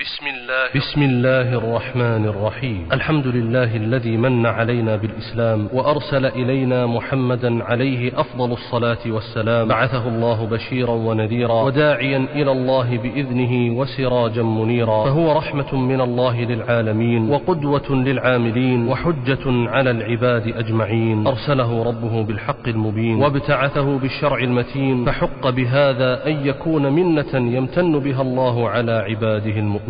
بسم الله بسم الله الرحمن الرحيم. الحمد لله الذي من علينا بالإسلام وأرسل إلينا محمدا عليه أفضل الصلاة والسلام. بعثه الله بشيرا ونذيرا وداعيا إلى الله بإذنه وسراجا منيرا. فهو رحمة من الله للعالمين وقدوة للعاملين وحجة على العباد أجمعين. أرسله ربه بالحق المبين وابتعثه بالشرع المتين. فحق بهذا أن يكون منة يمتن بها الله على عباده المؤمنين.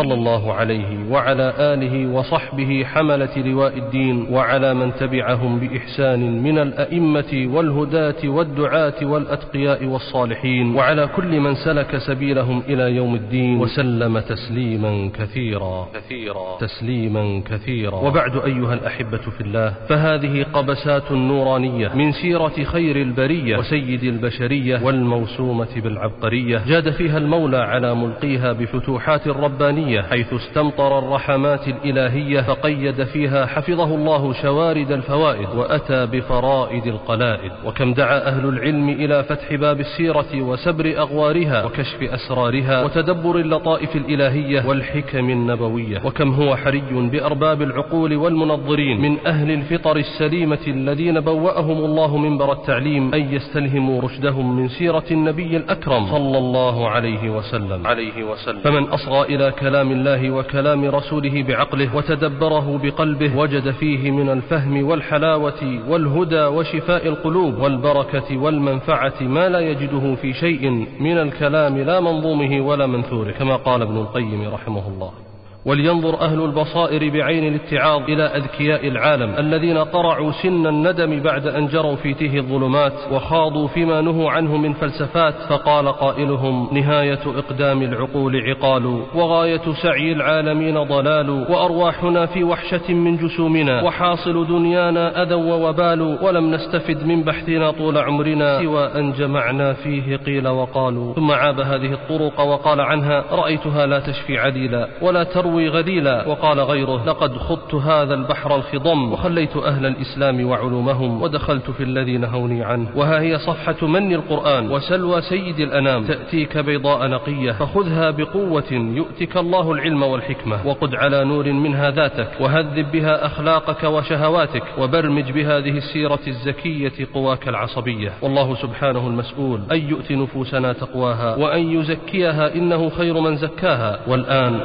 صلى الله عليه وعلى آله وصحبه حملة لواء الدين وعلى من تبعهم بإحسان من الأئمة والهداة والدعاة والأتقياء والصالحين وعلى كل من سلك سبيلهم إلى يوم الدين وسلم تسليما كثيرا. كثيرا. تسليما كثيرا. وبعد أيها الأحبة في الله فهذه قبسات نورانية من سيرة خير البرية وسيد البشرية والموسومة بالعبقرية جاد فيها المولى على ملقيها بفتوحات ربانية حيث استمطر الرحمات الإلهية فقيد فيها حفظه الله شوارد الفوائد وأتى بفرائد القلائد وكم دعا أهل العلم إلى فتح باب السيرة وسبر أغوارها وكشف أسرارها وتدبر اللطائف الإلهية والحكم النبوية وكم هو حري بأرباب العقول والمنظرين من أهل الفطر السليمة الذين بوأهم الله منبر التعليم أن يستلهموا رشدهم من سيرة النبي الأكرم صلى الله عليه وسلم. عليه وسلم. فمن أصغى إلى كلام الله وكلام رسوله بعقله وتدبره بقلبه وجد فيه من الفهم والحلاوة والهدى وشفاء القلوب والبركة والمنفعة ما لا يجده في شيء من الكلام لا منظومه ولا منثوره كما قال ابن القيم رحمه الله. ولينظر أهل البصائر بعين الاتعاظ إلى أذكياء العالم الذين طرعوا سن الندم بعد أن جروا في تيه الظلمات وخاضوا فيما نهوا عنه من فلسفات فقال قائلهم نهاية إقدام العقول عقال وغاية سعي العالمين ضلال وأرواحنا في وحشة من جسومنا وحاصل دنيانا أذى ووبال ولم نستفد من بحثنا طول عمرنا سوى أن جمعنا فيه قيل وقالوا ثم عاب هذه الطرق وقال عنها رأيتها لا تشفي عديلا ولا تروي تروي غديلا وقال غيره لقد خضت هذا البحر الخضم وخليت أهل الإسلام وعلومهم ودخلت في الذي نهوني عنه. وها هي صفحة من القرآن وسلوى سيد الأنام تأتيك بيضاء نقية فخذها بقوة يؤتك الله العلم والحكمة وقد على نور منها ذاتك وهذب بها أخلاقك وشهواتك وبرمج بهذه السيرة الزكية قواك العصبية. والله سبحانه المسؤول أن يؤتي نفوسنا تقواها وأن يزكيها إنه خير من زكاها والآن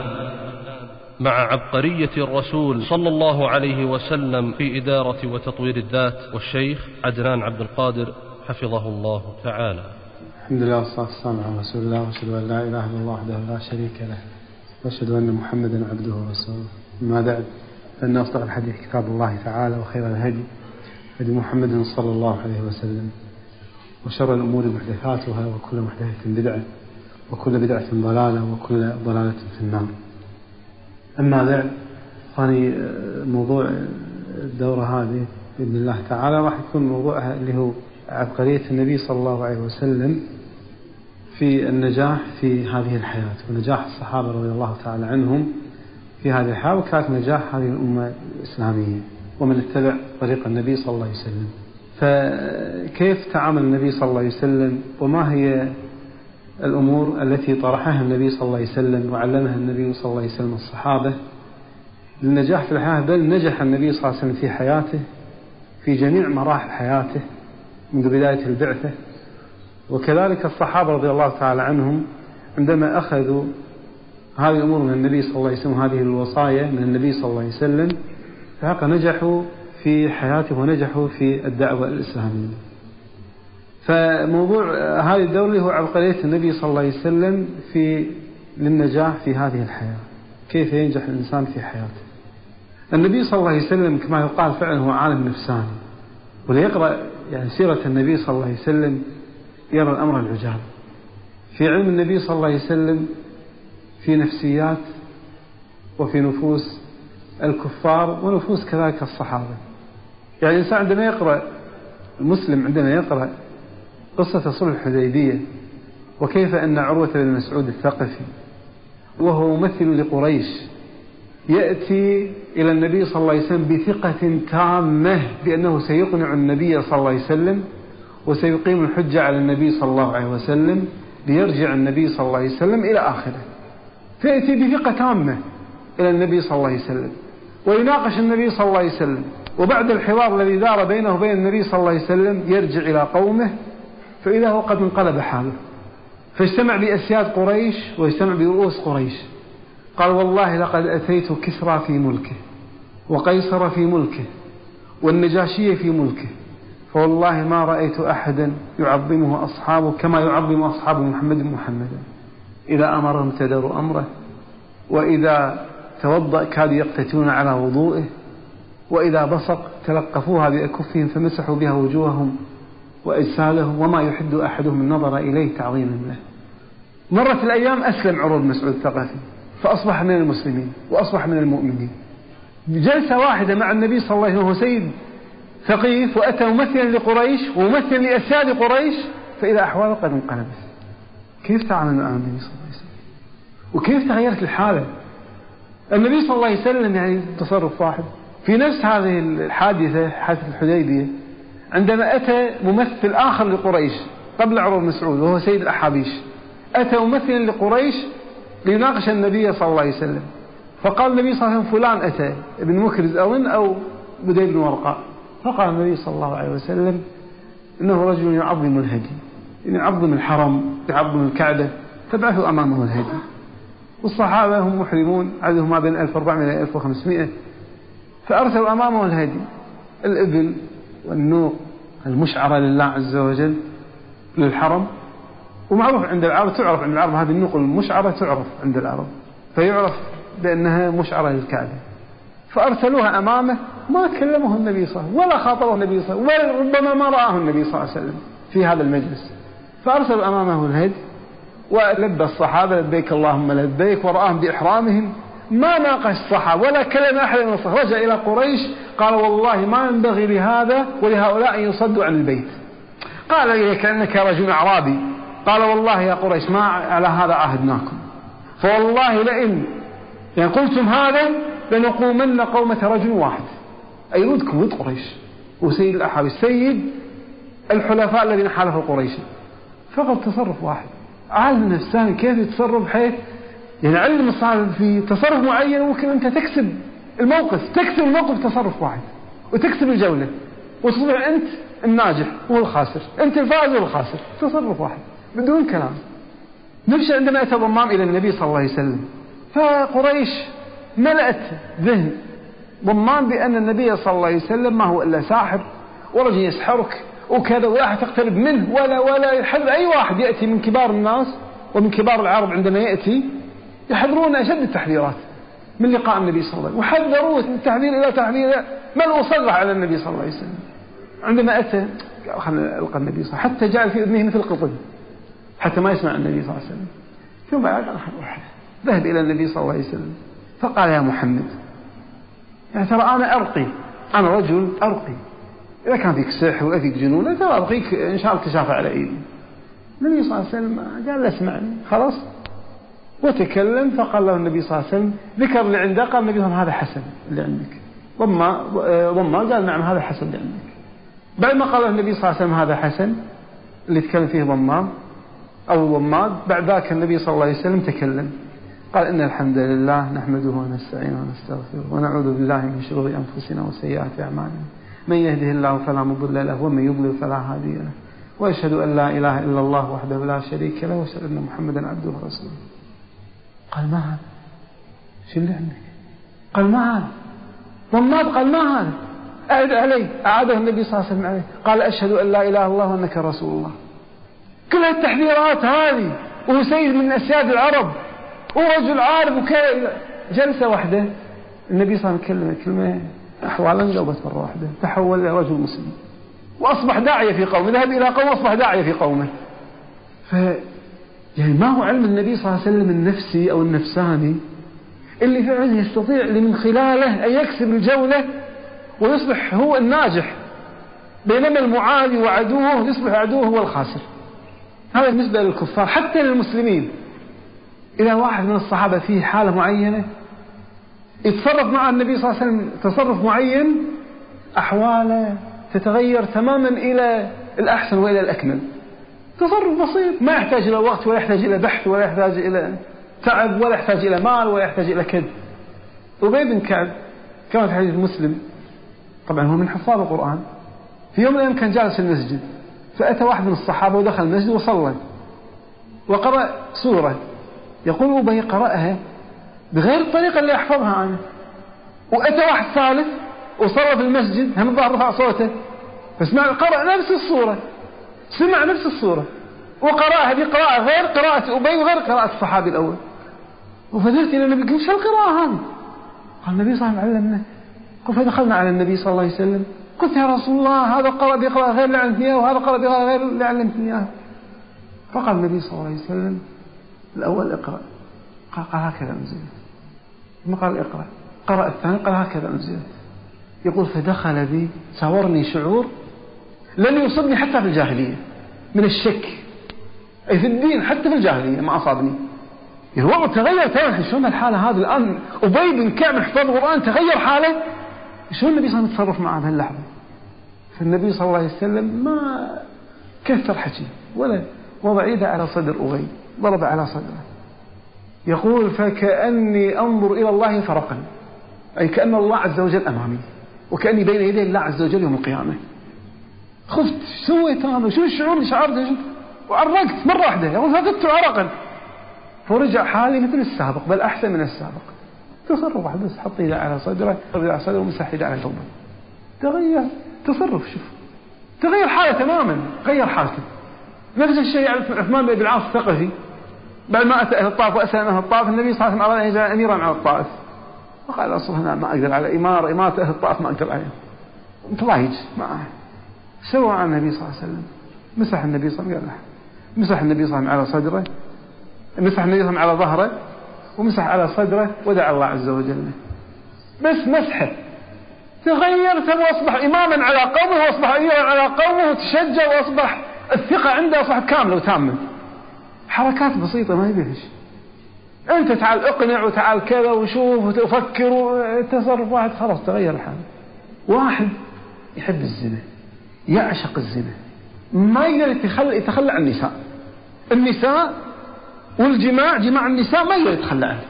مع عبقرية الرسول صلى الله عليه وسلم في إدارة وتطوير الذات والشيخ عدنان عبد القادر حفظه الله تعالى. الحمد لله والصلاة والسلام على رسول الله وأشهد أن لا إله إلا الله وحده لا شريك له وأشهد أن محمدا عبده ورسوله. أما بعد فإن أصدق الحديث كتاب الله تعالى وخير الهدي هدي محمد صلى الله عليه وسلم وشر الأمور محدثاتها وكل محدثة بدعة وكل بدعة ضلالة وكل ضلالة في النار. أما بعد ثاني موضوع الدورة هذه بإذن الله تعالى راح يكون موضوعها اللي هو عبقرية النبي صلى الله عليه وسلم في النجاح في هذه الحياة ونجاح الصحابة رضي الله تعالى عنهم في هذه الحياة وكانت نجاح هذه الأمة الإسلامية ومن اتبع طريق النبي صلى الله عليه وسلم. فكيف تعامل النبي صلى الله عليه وسلم وما هي الأمور التي طرحها النبي صلى الله عليه وسلم وعلمها النبي صلى الله عليه وسلم الصحابة. للنجاح في الحياة بل نجح النبي صلى الله عليه وسلم في حياته في جميع مراحل حياته منذ بداية البعثة. وكذلك الصحابة رضي الله تعالى عنهم عندما أخذوا هذه الأمور من النبي صلى الله عليه وسلم هذه الوصايا من النبي صلى الله عليه وسلم فحقا نجحوا في حياته ونجحوا في الدعوة الإسلامية. فموضوع هذه الدورة هو عبقرية النبي صلى الله عليه وسلم في للنجاح في هذه الحياة. كيف ينجح الإنسان في حياته؟ النبي صلى الله عليه وسلم كما يقال فعلا هو عالم نفساني. وليقرأ يعني سيرة النبي صلى الله عليه وسلم يرى الأمر العجاب. في علم النبي صلى الله عليه وسلم في نفسيات وفي نفوس الكفار ونفوس كذلك الصحابة. يعني الإنسان عندما يقرأ المسلم عندما يقرأ قصة صلح الحديبية وكيف أن عروة بن مسعود الثقفي وهو ممثل لقريش يأتي إلى النبي صلى الله عليه وسلم بثقة تامة بأنه سيقنع النبي صلى الله عليه وسلم وسيقيم الحجة على النبي صلى الله عليه وسلم ليرجع النبي صلى الله عليه وسلم إلى آخره. فيأتي بثقة تامة إلى النبي صلى الله عليه وسلم ويناقش النبي صلى الله عليه وسلم وبعد الحوار الذي دار بينه وبين النبي صلى الله عليه وسلم يرجع إلى قومه فإذا هو قد انقلب حاله. فاجتمع بأسياد قريش واجتمع برؤوس قريش. قال والله لقد أتيت كسرى في ملكه وقيصر في ملكه والنجاشي في ملكه. فوالله ما رأيت أحدا يعظمه أصحابه كما يعظم أصحاب محمد محمدا إذا أمرهم تدروا أمره وإذا توضأ كادوا يقتتلون على وضوئه وإذا بصق تلقفوها بأكفهم فمسحوا بها وجوههم. وأجسادهم وما يحد أحدهم النظر إليه تعظيما له. مرت الأيام أسلم عروض مسعود الثقفي فأصبح من المسلمين وأصبح من المؤمنين. جلسة واحدة مع النبي صلى الله عليه وسلم سيد ثقيف وأتى ممثلا لقريش وممثلا لأسياد قريش فإذا أحواله قد انقلبت. كيف تعامل مع النبي صلى الله عليه وسلم؟ وكيف تغيرت الحالة؟ النبي صلى الله عليه وسلم يعني تصرف واحد. في نفس هذه الحادثة حادثة الحديبية عندما أتى ممثل آخر لقريش قبل عروة مسعود وهو سيد الأحابيش أتى ممثلا لقريش ليناقش النبي صلى الله عليه وسلم. فقال النبي صلى الله عليه وسلم فلان أتى ابن مكرز أظن أو بديل بن ورقاء فقال النبي صلى الله عليه وسلم إنه رجل يعظم الهدي يعني يعظم الحرم يعظم الكعبة فبعثوا أمامه الهدي. والصحابة هم محرمون عددهم ما بين 1400 إلى 1500 فأرسلوا أمامه الهدي الإبل والنوق المشعرة لله عز وجل للحرم ومعروف عند العرب تعرف عند العرب هذه النوق المشعرة تعرف عند العرب فيعرف بأنها مشعرة للكعبة. فأرسلوها أمامه ما كلمه النبي صلى الله عليه وسلم ولا خاطبه النبي صلى الله عليه وسلم وربما ما رآه النبي صلى الله عليه وسلم في هذا المجلس. فأرسلوا أمامه الهدي ولبى الصحابة لبيك اللهم لبيك ورآهم بإحرامهم. ما ناقش الصحابة ولا كلم أحد من الصحابة. رجع إلى قريش قال والله ما ينبغي لهذا ولهؤلاء أن يصدوا عن البيت. قال إليه كأنك رجل أعرابي. قال والله يا قريش ما على هذا عهدناكم. فوالله لئن يعني قلتم هذا لنقومن قومة رجل واحد. أي ودكم ود قريش. وسيد الأحابيش سيد الحلفاء الذين حالفوا قريش. فقط تصرف واحد. عالم النفساني كيف يتصرف بحيث يعني علم الصحابة في تصرف معين ممكن أنت تكسب الموقف تكسب الموقف تصرف واحد وتكسب الجولة وتصبح أنت الناجح والخاسر أنت الفائز والخاسر تصرف واحد بدون كلام. نفس عندما أتى ضمام إلى النبي صلى الله عليه وسلم فقريش ملأت ذهن ضمان بأن النبي صلى الله عليه وسلم ما هو إلا ساحر ورجل يسحرك وكذا ولا تقترب منه ولا ولا يحذر أي واحد يأتي من كبار الناس ومن كبار العرب عندما يأتي يحذرون أشد التحذيرات من لقاء النبي صلى الله عليه وسلم. وحذروه من تحذير إلى تحذير بل وصرح على النبي صلى الله عليه وسلم. عندما أتى قال خلنا ألقى النبي صلى الله عليه وسلم. حتى جعل في أذنه مثل القطن حتى ما يسمع النبي صلى الله عليه وسلم. ثم بعد ذهب إلى النبي صلى الله عليه وسلم فقال يا محمد يعني ترى أنا أرقي؟ أنا رجل أرقي. إذا كان فيك سحر ولا فيك جنون ترى أرقيك إن شاء الله تشافى على إيدي. النبي صلى الله عليه وسلم قال اسمعني. خلاص وتكلم فقال له النبي صلى الله عليه وسلم ذكر اللي عنده قال النبي صلى الله عليه وسلم هذا حسن اللي عندك ضم ضم قال نعم هذا حسن اللي عندك بعد ما قال له النبي صلى الله عليه وسلم هذا حسن اللي تكلم فيه ضمام أو ضماد بعد ذاك النبي صلى الله عليه وسلم تكلم. قال إن الحمد لله نحمده ونستعينه ونستغفره ونعوذ بالله من شرور أنفسنا وسيئات أعمالنا. من يهده الله فلا مضل له ومن يضلل فلا هادي له. وأشهد أن لا إله إلا الله وحده لا شريك له وأشهد أن محمدا عبده ورسوله. قال ما هذا شو اللي عندك؟ قال ما هذا ضماد قال ما هذا أعد عليه. أعاده النبي صلى الله عليه وسلم عليه. قال أشهد أن لا إله إلا الله وأنك رسول الله. كل التحذيرات هذه وهو سيد من أسياد العرب ورجل عارف وكذا جلسة واحدة. النبي صلى الله عليه وسلم كلمة أحوالا انقلبت مرة واحدة. تحول إلى رجل مسلم. وأصبح داعية في قومه. ذهب إلى قوم أصبح داعية في قومه. يعني ما هو علم النبي صلى الله عليه وسلم النفسي أو النفساني؟ اللي فعلا يستطيع اللي من خلاله أن يكسب الجولة ويصبح هو الناجح بينما المعادي وعدوه يصبح عدوه هو الخاسر. هذا بالنسبة للكفار حتى للمسلمين. إذا واحد من الصحابة فيه حالة معينة يتصرف مع النبي صلى الله عليه وسلم تصرف معين أحواله تتغير تماما إلى الأحسن وإلى الأكمل. تصرف بسيط. ما يحتاج إلى وقت ولا يحتاج إلى بحث ولا يحتاج إلى تعب ولا يحتاج إلى مال ولا يحتاج إلى كد أبي بن كعب كما في حديث مسلم طبعا هو من حفاظ القرآن في يوم من الأيام كان جالس المسجد فأتى واحد من الصحابة ودخل المسجد وصلى. وقرأ سورة. يقول أبي قرأها بغير الطريقة اللي أحفظها أنا. وأتى واحد ثالث وصلى في المسجد هم الظاهر رفع صوته. فسمع قرأ نفس الصورة سمع نفس الصورة. وقرأها بقراءة غير قراءة أبي وغير قراءة الصحابي الأول. وفذهبت إلى النبي قلت شو القراءة هذه؟ قال النبي صلى الله عليه وسلم علمنا قل فدخلنا على النبي صلى الله عليه وسلم. قلت يا رسول الله هذا قرأ بقراءة غير اللي علمتني إياه وهذا قرأ بقراءة غير اللي علمتني إياه فقال النبي صلى الله عليه وسلم الأول اقرأ. قال, قال هكذا أنزل ثم قال اقرأ. قرأ الثاني قال هكذا أنزل يقول فدخل بي ساورني شعور لن يصبني حتى في الجاهلية. من الشك. أي في الدين حتى في الجاهلية ما أصابني. الوضع تغير تماما شلون الحالة هذه الآن؟ أبي بن كعب حفظ القرآن تغير حالة. شلون النبي صلى الله عليه وسلم يتصرف معه بهاللحظة فالنبي صلى الله عليه وسلم ما كثر حكي ولا وضع يده على صدر أبي ضرب على صدره. يقول فكأني أنظر إلى الله فرقا. أي كأن الله عز وجل أمامي وكأني بين يدي الله عز وجل يوم القيامة. خفت سويت أنا شو الشعور اللي شعرته وعرقت مرة واحدة يقول فقدت عرقا. فرجع حالي مثل السابق بل أحسن من السابق. تصرف واحد بس حط يده على صدره على صدره ومسح يده على ثوبه تغير تصرف شوف. تغير حالة تماما غير حالته. نفس الشيء عثمان بن العاص الثقفي. بعد ما أتى أهل الطائف وأسلم أهل الطائف النبي صلى الله عليه وسلم يجعل أميرا على الطائف. وقال أصلا أنا ما أقدر على إمارة إمارة أهل الطائف ما أقدر عليها متضايج معه. سوى على النبي صلى الله عليه وسلم. مسح النبي صلى الله عليه وسلم. مسح النبي صلى الله عليه وسلم على صدره. مسح النبي صلى الله عليه وسلم على ظهره. ومسح على صدره ودعا الله عز وجل. بس مسحه. تغير وأصبح إماما على قومه وأصبح اميرا على قومه وتشجع وأصبح الثقة عنده أصبحت كاملة وتامة. حركات بسيطة ما يبيها شيء أنت تعال اقنع وتعال كذا وشوف وفكر وتصرف. واحد خلاص تغير الحال. واحد يحب الزنا. يعشق الزنا. ما يقدر يتخلى, عن النساء. النساء والجماع جماع النساء ما يقدر يتخلى عنه.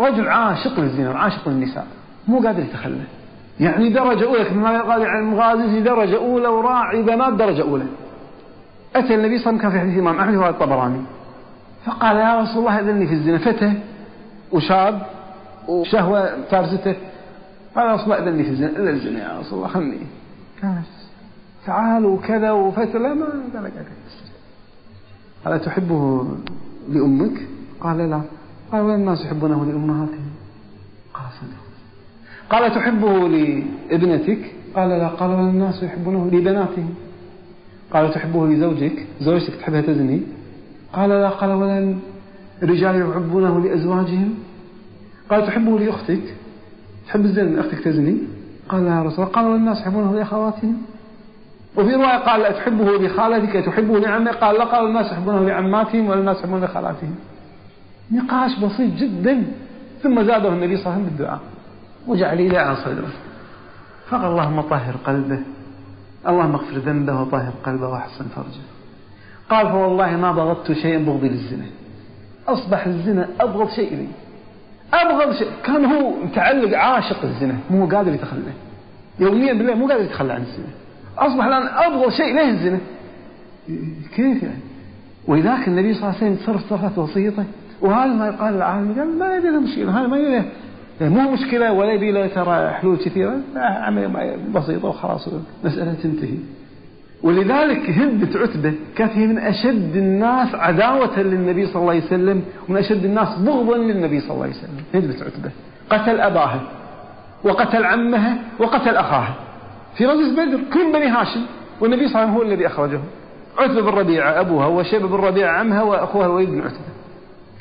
رجل عاشق للزنا وعاشق للنساء مو قادر يتخلى. يعني درجة أولى كما قال عن المغازي درجة أولى وراعي بنات درجة أولى. أتى النبي صلى الله عليه وسلم كان في حديث الإمام أحمد الطبراني. فقال يا رسول الله أذني في الزنا. فتى وشاب وشهوة فارسته. قال يا رسول الله أذني في الزنا إلا الزنا يا رسول الله خلني. تعال وكذا وفتى لا ما قال قال تحبه لأمك؟ قال لا. قال ولا الناس يحبونه لأمهاتهم قال صدق. قال تحبه لابنتك؟ قال لا. قال ولا الناس يحبونه لبناتهم. قال تحبه لزوجك؟ زوجتك تحبها تزني؟ قال لا. قال ولا الرجال يحبونه لأزواجهم؟ قال تحبه لأختك؟ تحب الزنا أختك تزني؟ قال لا يا رسول قال والناس يحبونه لأخواتهم؟ وفي رواية قال لا تحبه لخالتك تحبه لعمك. قال لا قال الناس يحبونه لعماتهم والناس يحبونه لخالاتهم. نقاش بسيط جدا. ثم زاده النبي صلى الله عليه وسلم بالدعاء. وجعل يده على صدره. فقال اللهم طهر قلبه. اللهم اغفر ذنبه وطهر قلبه وأحسن فرجه. قال فوالله ما بغضت شيئا بغضي للزنا. أصبح الزنا أبغض شيء لي. أبغض شيء. كان هو متعلق عاشق الزنا. مو قادر يتخلى. يوميا بالله مو قادر يتخلى عن الزنا. أصبح الآن أبغض شيء له الزنا كيف يعني؟ ولذلك النبي صلى الله عليه وسلم تصرف تصرفات بسيطة وهذا ما يقال العالم قال ما يبي له مشكلة هذا ما يبي يعني مو مشكلة ولا يبي له ترى حلول كثيرة. عملية بسيطة وخلاص مسألة تنتهي. ولذلك هندة عتبة كانت هي من أشد الناس عداوة للنبي صلى الله عليه وسلم ومن أشد الناس بغضا للنبي صلى الله عليه وسلم. هندة عتبة قتل أباها وقتل عمها وقتل أخاها. في غزوة بدر كل بني هاشم والنبي صلى الله عليه وسلم هو الذي أخرجهم. عتبة بن ربيعة أبوها وشيبة بن ربيعة عمها وأخوها الوليد بن عتبة.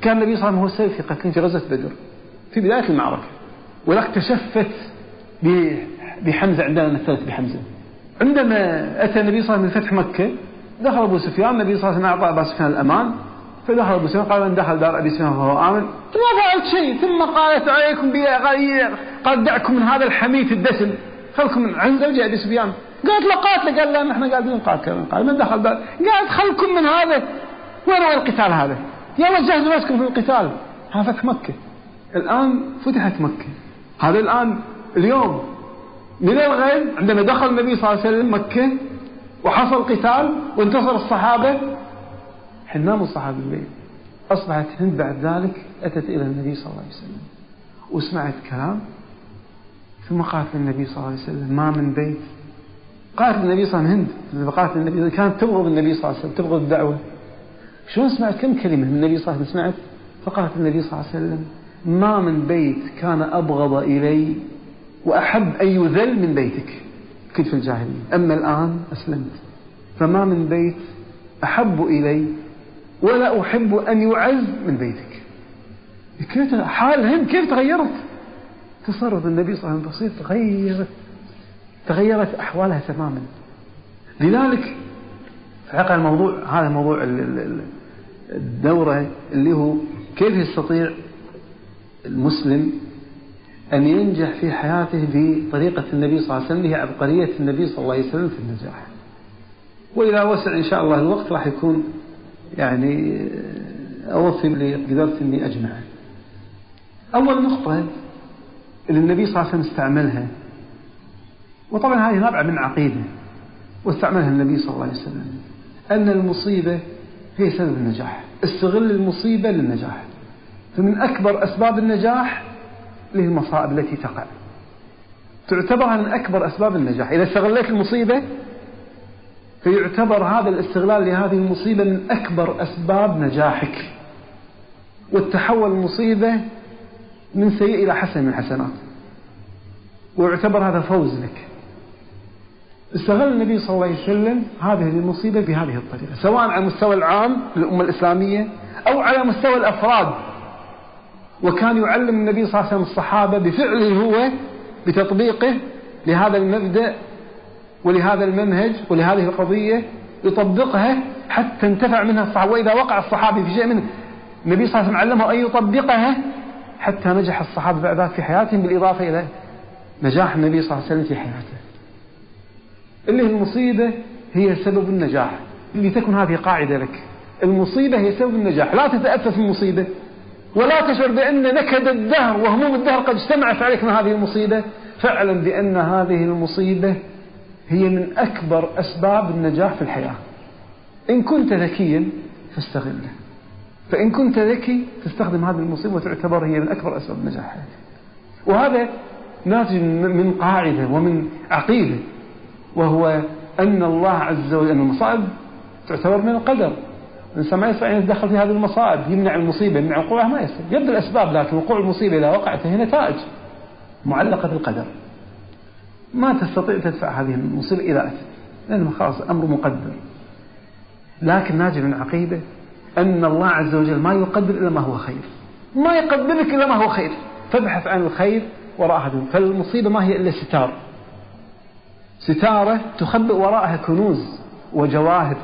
كان النبي صلى الله عليه وسلم هو السبب في غزوة بدر في بداية المعركة. ولك تشفت بحمزة عندنا مثلت بحمزة. عندما أتى النبي صلى الله عليه وسلم من فتح مكة دخل أبو سفيان النبي صلى الله عليه وسلم أعطى أبو سفيان الأمان فدخل أبو سفيان قال من دخل دار أبي سفيان فهو آمن. ما فعلت شيء ثم قالت عليكم قال دعكم من هذا الحميت الدسم. خلكم من عند زوجي أبي سفيان. قالت له قاتل. قال لا نحن قاعدين نقاتل قال من دخل؟ قالت خلكم من هذا. وين هو القتال هذا؟ يلا جهزوا نفسكم في القتال. هذا فتح مكة. الآن فتحت مكة. هذا الآن اليوم. من الغيب عندما دخل النبي صلى الله عليه وسلم مكة وحصل قتال وانتصر الصحابة حين ناموا الصحابة الليل أصبحت هند بعد ذلك أتت إلى النبي صلى الله عليه وسلم. وسمعت كلام ثم قالت للنبي صلى الله عليه وسلم. ما من بيت. قالت للنبي صلى الله عليه وسلم هند. قالت للنبي كانت تبغض النبي صلى الله عليه وسلم تبغض الدعوة. شلون سمعت؟ كم كلمة من النبي صلى الله عليه وسلم سمعت؟ فقالت النبي صلى الله عليه وسلم. ما من بيت كان أبغض إلي وأحب أن يذل من بيتك. كنت في الجاهلية. أما الآن أسلمت. فما من بيت أحب إلي ولا أحب أن يعز من بيتك. كيف حال هند كيف تغيرت؟ تصرف النبي صلى الله عليه وسلم تغيرت تغيرت أحوالها تماما. لذلك حقا الموضوع هذا موضوع الدورة اللي هو كيف يستطيع المسلم أن ينجح في حياته بطريقة النبي صلى الله عليه وسلم هي عبقرية النبي صلى الله عليه وسلم في النجاح. وإذا وسع إن شاء الله الوقت راح يكون يعني أوفي اللي قدرت إني أجمعه أول نقطة اللي النبي صلى الله عليه وسلم استعملها. وطبعا هذه نابعة من عقيدة واستعملها النبي صلى الله عليه وسلم. أن المصيبة هي سبب النجاح. استغل المصيبة للنجاح. فمن أكبر أسباب النجاح اللي هي المصائب التي تقع. تعتبر من أكبر أسباب النجاح. إذا استغليت المصيبة فيعتبر هذا الاستغلال لهذه المصيبة من أكبر أسباب نجاحك. وتحول المصيبة من سيء إلى حسن من حسنات. ويعتبر هذا فوز لك. استغل النبي صلى الله عليه وسلم هذه المصيبة بهذه الطريقة سواء على المستوى العام للأمة الإسلامية أو على مستوى الأفراد. وكان يعلم النبي صلى الله عليه وسلم الصحابة بفعله هو بتطبيقه لهذا المبدأ ولهذا المنهج ولهذه القضية يطبقها حتى انتفع منها الصحابة. وإذا وقع الصحابي في شيء منه النبي صلى الله عليه وسلم علمه أن يطبقها حتى نجح الصحابة بعد ذلك في حياتهم بالإضافة إلى نجاح النبي صلى الله عليه وسلم في حياته. اللي هي المصيبة هي سبب النجاح. لتكن هذه قاعدة لك. المصيبة هي سبب النجاح. لا تتأسف المصيبة. ولا تشعر بأن نكد الدهر وهموم الدهر قد اجتمعت عليك من هذه المصيبة. فاعلم بأن هذه المصيبة هي من أكبر أسباب النجاح في الحياة. إن كنت ذكيا فاستغله. فإن كنت ذكي تستخدم هذه المصيبة وتعتبر هي من أكبر أسباب النجاح. وهذا ناتج من قاعدة ومن عقيدة وهو أن الله عز وجل أن المصائب تعتبر من القدر. الإنسان ما يستطيع أن يتدخل في هذه المصائب يمنع المصيبة يمنع وقوعها ما يستطيع يبدو الأسباب لكن وقوع المصيبة إذا وقعت فهي نتائج معلقة بالقدر ما تستطيع تدفع هذه المصيبة إذا أتت لأنه خلاص أمر مقدر. لكن ناجي من عقيدة أن الله عز وجل ما يقدر إلا ما هو خير. ما يقدر لك إلا ما هو خير. فابحث عن الخير وراء هذا فالمصيبة ما هي إلا ستار. ستارة تخبئ وراءها كنوز وجواهر.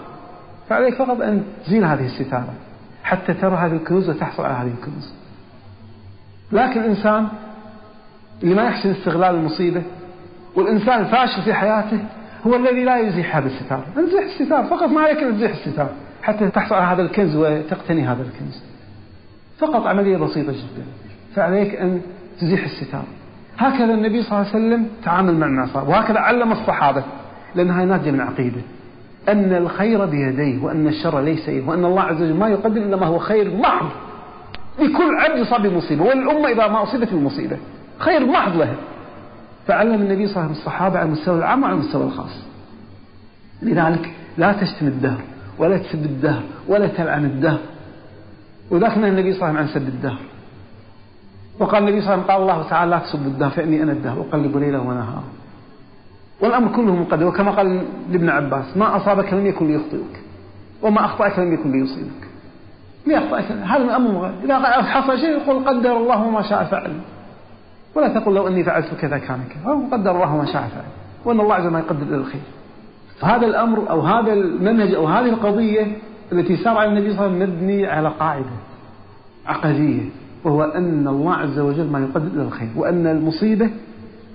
فعليك فقط أن تزيل هذه الستارة حتى ترى هذه الكنوز وتحصل على هذه الكنوز. لكن الإنسان اللي ما يحسن استغلال المصيبة والإنسان الفاشل في حياته هو الذي لا يزيح هذا الستار أزح الستار فقط ما عليك أن تزيح الستار حتى تحصل على هذا الكنز وتقتني هذا الكنز. فقط عملية بسيطة جدا. فعليك أن تزيح الستار. هكذا النبي صلى الله عليه وسلم تعامل مع النصارى وهكذا علم الصحابة. لأن هاي ناتجة من عقيدة. أن الخير بيديه وأن الشر ليس إليه. وأن الله عز وجل ما يقدر إلا ما هو خير محض لكل عبد يصاب بمصيبة. والأمة إذا ما أصيبت بمصيبة. خير محض لها. فعلم النبي صلى الله عليه وسلم الصحابة على المستوى العام وعلى المستوى الخاص. لذلك لا تشتم الدهر. ولا تسب الدهر ولا تلعن الدهر. وذاك النبي صلى الله عليه وسلم عن سب الدهر. وقال النبي صلى الله عليه وسلم قال الله تعالى لا تسبوا الدهر فإني أنا الدهر أقلب ليله ونهاره والأمر كله مقدر وكما قال لابن عباس ما أصابك لم يكن ليخطئك وما أخطأك لم يكن ليصيبك. ما أخطأك؟ هذا من أمر إذا حصل شيء يقول قدر الله ما شاء فعل. ولا تقول لو أني فعلت كذا كان كذا قدر الله ما شاء فعل. وأن الله عز وجل يقدر الخير. فهذا الأمر أو هذا المنهج أو هذه القضية التي سار على النبي صلى الله عليه وسلم مبني على قاعدة عقدية وهو أن الله عز وجل ما يقدر إلى الخير وأن المصيبة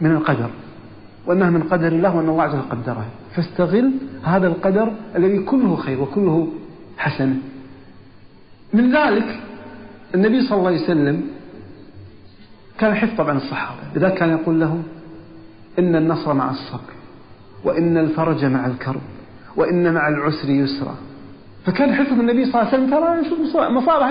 من القدر وأنها من قدر الله وأن الله عز وجل قدرها. فاستغل هذا القدر الذي كله خير وكله حسنة من ذلك النبي صلى الله عليه وسلم كان يحث طبعا الصحابة لذلك كان يقول لهم إن النصر مع الصبر. وإن الفرج مع الكرب وإن مع العسر يسرا. فكان حفظ النبي صلى الله عليه وسلم ترى شوف مصالح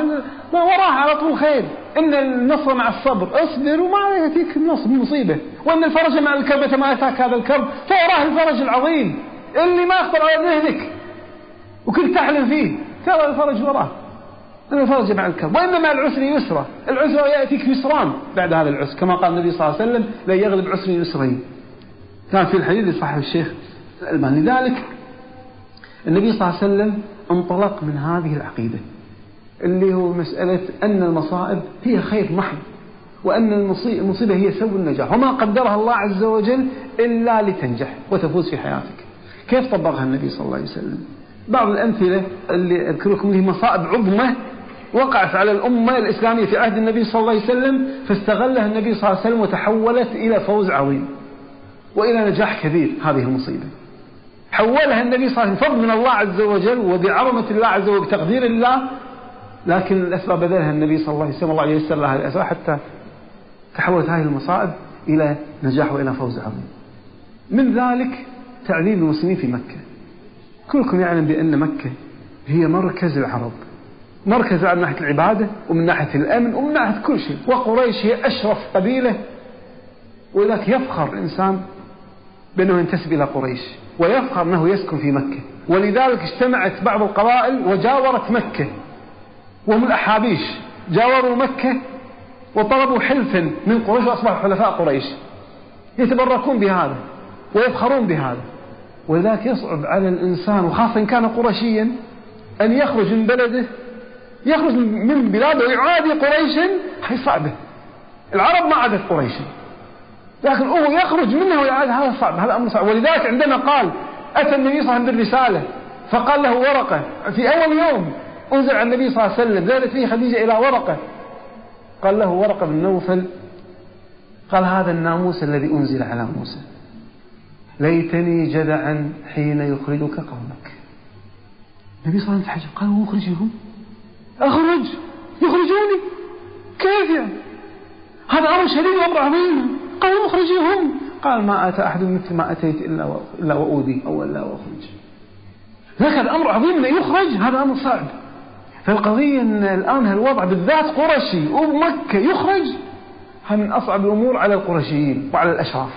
ما وراه على طول خير. إن النصر مع الصبر اصبر وما يأتيك النصر مصيبة. وإن الفرج مع الكرب ما أتاك هذا الكرب فوراه الفرج العظيم. اللي ما يخطر على ذهنك. وكنت تحلم فيه. ترى الفرج وراه إن الفرج مع الكرب. وإن مع العسر يسرا. العسر يأتيك يسران بعد هذا العسر. كما قال النبي صلى الله عليه وسلم لا يغلب عسر يسرين. كان في الحديث صحيح الشيخ الألباني. لذلك النبي صلى الله عليه وسلم انطلق من هذه العقيدة اللي هو مسألة أن المصائب هي خير محض وأن المصيبة هي سبب النجاح وما قدرها الله عز وجل إلا لتنجح وتفوز في حياتك. كيف طبقها النبي صلى الله عليه وسلم؟ بعض الأمثلة اللي أذكر لكم هي مصائب عظمى وقعت على الأمة الإسلامية في عهد النبي صلى الله عليه وسلم فاستغلها النبي صلى الله عليه وسلم وتحولت إلى فوز عظيم. وإلى نجاح كبير هذه المصيبة. حولها النبي صلى الله عليه وسلم فضل من الله عز وجل وبعظمة الله عز وجل وبتقدير الله لكن الأسباب بذلها النبي صلى الله عليه وسلم الله ييسر لها الأسباب حتى تحولت هذه المصائب إلى نجاح وإلى فوز عظيم. من ذلك تعذيب المسلمين في مكة. كلكم يعلم بأن مكة هي مركز العرب. مركز من ناحية العبادة ومن ناحية الأمن ومن ناحية كل شيء. وقريش هي أشرف قبيلة ولذلك يفخر الإنسان بأنه ينتسب إلى قريش ويفخر أنه يسكن في مكة. ولذلك اجتمعت بعض القبائل وجاورت مكة. وهم الأحابيش. جاوروا مكة وطلبوا حلفا من قريش وأصبحوا حلفاء قريش. يتبركون بهذا ويفخرون بهذا. ولذلك يصعب على الإنسان وخاصة إن كان قرشيا أن يخرج من بلده يخرج من بلاده ويعادي قريشا هي صعبة العرب ما عادت قريشا. لكن هو يخرج منها ويعاد هذا صعب هذا أمر صعب. ولذلك عندما قال أتى النبي صلى الله عليه وسلم بالرسالة فقال له ورقة في أول يوم أنزل على النبي صلى الله عليه وسلم ذهبت فيه خديجة إلى ورقة. قال له ورقة بن نوفل قال هذا الناموس الذي أنزل على موسى. ليتني جدعا حين يخرجك قومك. النبي صلى الله عليه وسلم قال مخرجهم أخرج يخرجوني. كيف يعني؟ هذا أمر شديد وأمر عظيم. قال مخرجهم قال ما أتى أحد مثل ما أتيت إلا وأودي أو إلا وأخرج. لكن الأمر عظيم أن يخرج هذا أمر صعب. فالقضية أن الآن الوضع بالذات قرشي ومكة يخرج هذا من أصعب الأمور على القرشيين وعلى الأشراف.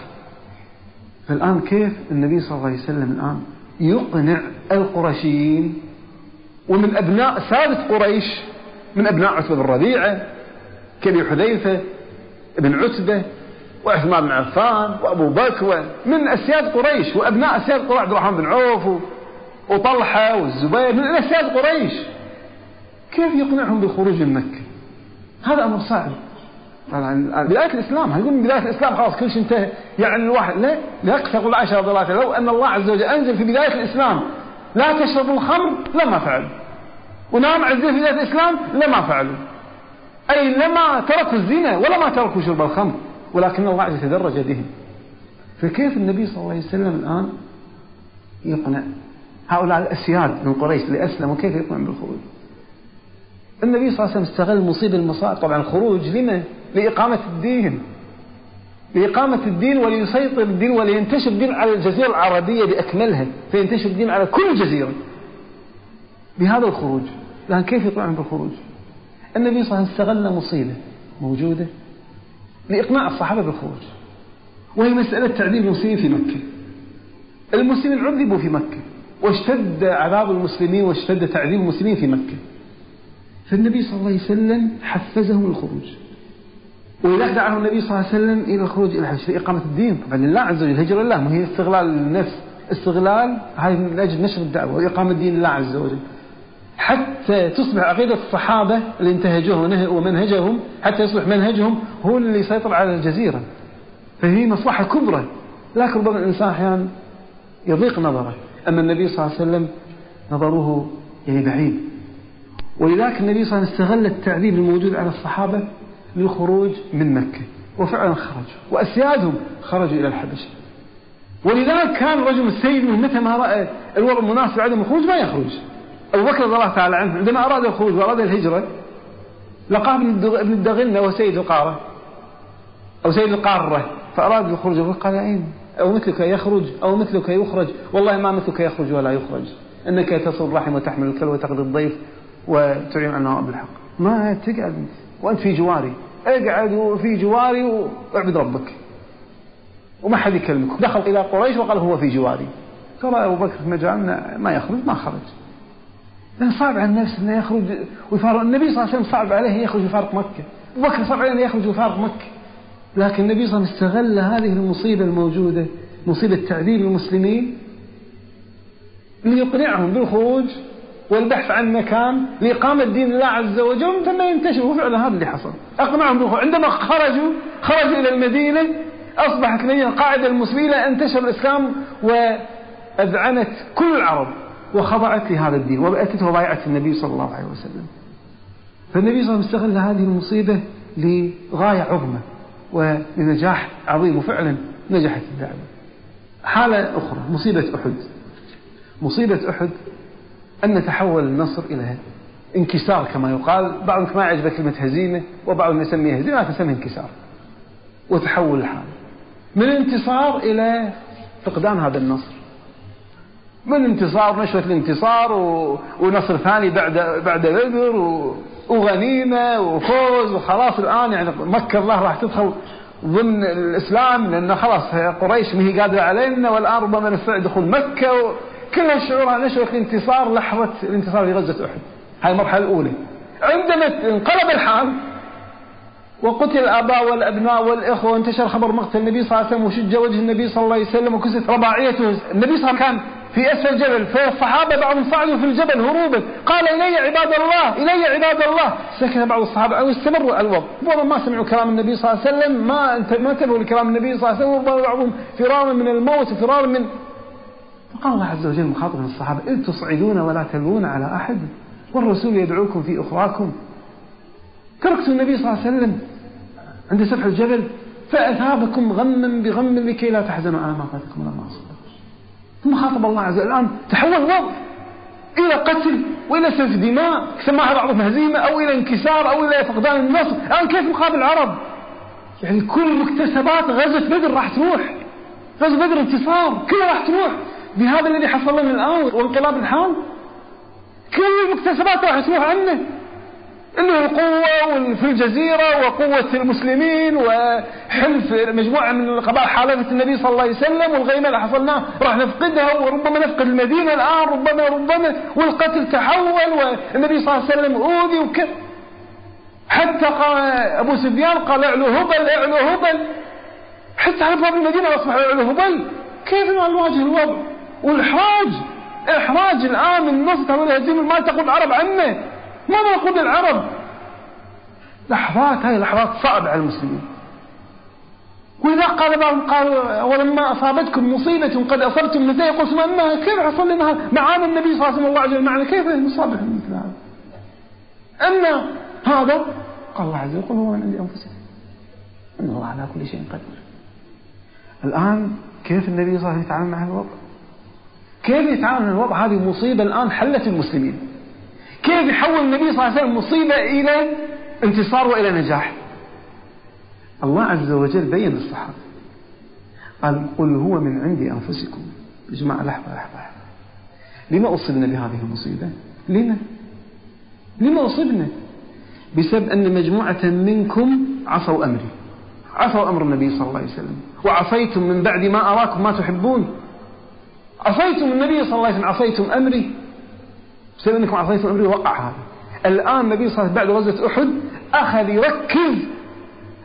فالآن كيف النبي صلى الله عليه وسلم الآن يقنع القرشيين ومن أبناء سادة قريش من أبناء عتبة بن ربيعة كبي حذيفة ابن عتبة وعثمان بن عفان وأبو بكر من أسياد قريش وأبناء أسياد قريش عبد الرحمن بن عوف وطلحة والزبير من أسياد قريش. كيف يقنعهم بالخروج من مكة؟ هذا أمر صعب. طبعا بداية الإسلام هنقول من بداية الإسلام خلاص كل شيء انتهى؟ يعني الواحد لا لا رضي الله عنها لو أن الله عز وجل أنزل في بداية الإسلام لا تشربوا الخمر لما فعلوا. ونام عزيز في بداية الإسلام لما فعلوا. أي لما تركوا الزنا ولا ما تركوا شرب الخمر. ولكن الله عز يتدرج بهم. فكيف النبي صلى الله عليه وسلم الآن يقنع هؤلاء الأسياد من قريش اللي أسلموا كيف يقنع بالخروج؟ النبي صلى الله عليه وسلم استغل مصيب المصائب. طبعا الخروج لما لإقامة الدين. لإقامة الدين وليسيطر الدين ولينتشر الدين على الجزيرة العربية بأكملها فينتشر الدين على كل الجزيرة بهذا الخروج. لكن كيف يطلعون بالخروج؟ النبي صلى الله عليه وسلم استغل مصيبة موجودة. لإقناع الصحابة بالخروج. وهي مسألة تعذيب المسلمين في مكة. المسلمين عذبوا في مكة. واشتد عذاب المسلمين واشتد تعذيب المسلمين في مكة. فالنبي صلى الله عليه وسلم حفزهم للخروج. ولذلك دعاهم النبي صلى الله عليه وسلم إلى الخروج إلى الحج إقامة الدين. طبعا لله عز وجل هجر الله. ما هي استغلال النفس. استغلال هاي من أجل نشر الدعوة وإقامة الدين لله عز وجل. حتى تصبح عقيدة الصحابة اللي انتهجوه ومنهجهم حتى يصبح منهجهم هو اللي يسيطر على الجزيرة. فهي مصلحة كبرى. لكن ربما الإنسان أحيانا يضيق نظره. أما النبي صلى الله عليه وسلم نظره يعني بعيد. ولذلك النبي صلى الله عليه وسلم استغل التعذيب الموجود على الصحابة للخروج من مكة. وفعلا خرجوا وأسيادهم خرجوا إلى الحبشة. ولذلك كان الرجل السيد متى ما رأى الوضع المناسب عدم الخروج ما يخرج. أبو بكر رضي الله تعالى عنه عندما أراد الخروج وأراد الهجرة لقاه ابن الدغنة وسيد القارة أو سيد القارة فأراد الخروج. قال أين؟ أو مثلك يخرج أو مثلك يخرج. والله ما مثلك يخرج ولا يخرج. إنك تصل الرحم وتحمل الكل وتقضي الضيف وتعين عن النواب بالحق. ما تقعد وأنت في جواري. اقعد في جواري واعبد ربك. وما حد يكلمك. دخل إلى قريش وقال هو في جواري. ترى أبو بكر مجال ما يخرج ما خرج. لأن صعب على النفس أنه يخرج ويفارق. النبي صلى الله عليه وسلم صعب عليه يخرج ويفارق مكة. أبو بكر صعب عليه أن يخرج ويفارق مكة. لكن النبي صلى الله عليه وسلم استغل هذه المصيبة الموجودة مصيبة تعذيب المسلمين ليقنعهم بالخروج والبحث عن مكان لإقامة دين الله عز وجل ثم ينتشر وفعلا هذا اللي حصل. أقنعهم بالخروج. عندما خرجوا خرجوا إلى المدينة أصبحت المدينة قاعدة المسلمين انتشر الإسلام وأذعنت كل العرب. وخضعت لهذا الدين وبأتت وبايعت النبي صلى الله عليه وسلم. فالنبي صلى الله عليه وسلم استغل هذه المصيبة لغاية عظمى ولنجاح عظيم وفعلا نجحت الدعوة. حالة أخرى مصيبة أحد. مصيبة أحد أن نتحول النصر إلى انكسار كما يقال. بعضك ما يعجبه كلمة هزيمة وبعضهم يسميها هزيمة تسميها انكسار. وتحول الحال. من انتصار إلى فقدان هذا النصر. من انتصار؟ نشوة الانتصار و... ونصر ثاني بعد بعد بدر و... وغنيمة وفوز وخلاص. الآن يعني مكة الله راح تدخل ضمن الإسلام لأن خلاص قريش ما هي قادرة علينا والآن ربما نستطيع دخول مكة كل هالشعور نشوة الانتصار لحظة الانتصار في غزة أحد. هاي المرحلة الأولى. عندما انقلب الحال وقتل الآباء والأبناء والإخوة وانتشر خبر مقتل النبي صلى الله عليه وسلم وشج وجه النبي صلى الله عليه وسلم وكسرت رباعيته. النبي صلى الله عليه وسلم كان في أسفل الجبل فالصحابة بعضهم صعدوا في الجبل هروبا. قال إلي عباد الله إلي عباد الله. سكن بعض الصحابة أو استمروا الوضع. بعضهم ما سمعوا كلام النبي صلى الله عليه وسلم ما ما انتبهوا لكلام النبي صلى الله عليه وسلم. وبعضهم فرارا من الموت فرارا من. فقال الله عز وجل مخاطبا الصحابة إذ تصعدون ولا تلوون على أحد؟ والرسول يدعوكم في أخراكم تركت النبي صلى الله عليه وسلم عند سفح الجبل فأثابكم غما بغم لكي لا تحزنوا على ما فاتكم ولا ما أصابكم ثم خاطب الله عز وجل. الآن تحول الوضع إلى قتل وإلى سفك دماء سماها بعضهم هزيمة أو إلى انكسار أو إلى فقدان النصر. الآن كيف مقابل العرب؟ يعني كل مكتسبات غزوة بدر راح تروح. غزوة بدر انتصار كلها راح تروح. بهذا الذي حصل لنا الآن وانقلاب الحال كل المكتسبات راح تروح عنه. هو القوة في الجزيرة وقوة المسلمين وحلف مجموعة من القبائل حالفة النبي صلى الله عليه وسلم والغيمة اللي حصلناه راح نفقدها وربما نفقد المدينة الآن ربما ربما والقتل تحول والنبي صلى الله عليه وسلم أوذي وكذا حتى قال أبو سفيان قال اعلو هبل اعلو هبل. حتى على باب المدينة أصبح اعلو هبل. كيف نواجه الوضع؟ والإحراج إحراج الآن من نصر والهزيمة ما تقول العرب عنه. يقول العرب؟ لحظات هذه لحظات صعبة على المسلمين. وإذا قال بعضهم قال ولما أصابتكم مصيبة قد أصبتم مثل يقول سبحان كيف حصل لنا معانا النبي صلى الله عليه وسلم الله معنا كيف نصاب مثل هذا؟ أما هذا قال الله عز وجل هو من عند أنفسكم. إن الله على كل شيء قدير. الآن كيف النبي صلى الله عليه وسلم يتعامل مع الوضع كيف يتعامل مع الوضع هذه مصيبة الآن حلت المسلمين. كيف يحول النبي صلى الله عليه وسلم مصيبة إلى انتصار وإلى نجاح؟ الله عز وجل بين الصحابة. قال قل هو من عند أنفسكم. يا جماعة لحظة لحظة لما أصبنا بهذه المصيبة؟ لما؟ لما أصبنا؟ بسبب أن مجموعة منكم عصوا أمري. عصوا أمر النبي صلى الله عليه وسلم. وعصيتم من بعد ما أراكم ما تحبون. عصيتم النبي صلى الله عليه وسلم عصيتم أمري. بسبب أنكم عصيتم أمري وقع هذا الآن النبي صلى الله عليه وسلم بعد غزوة أحد أخذ يركز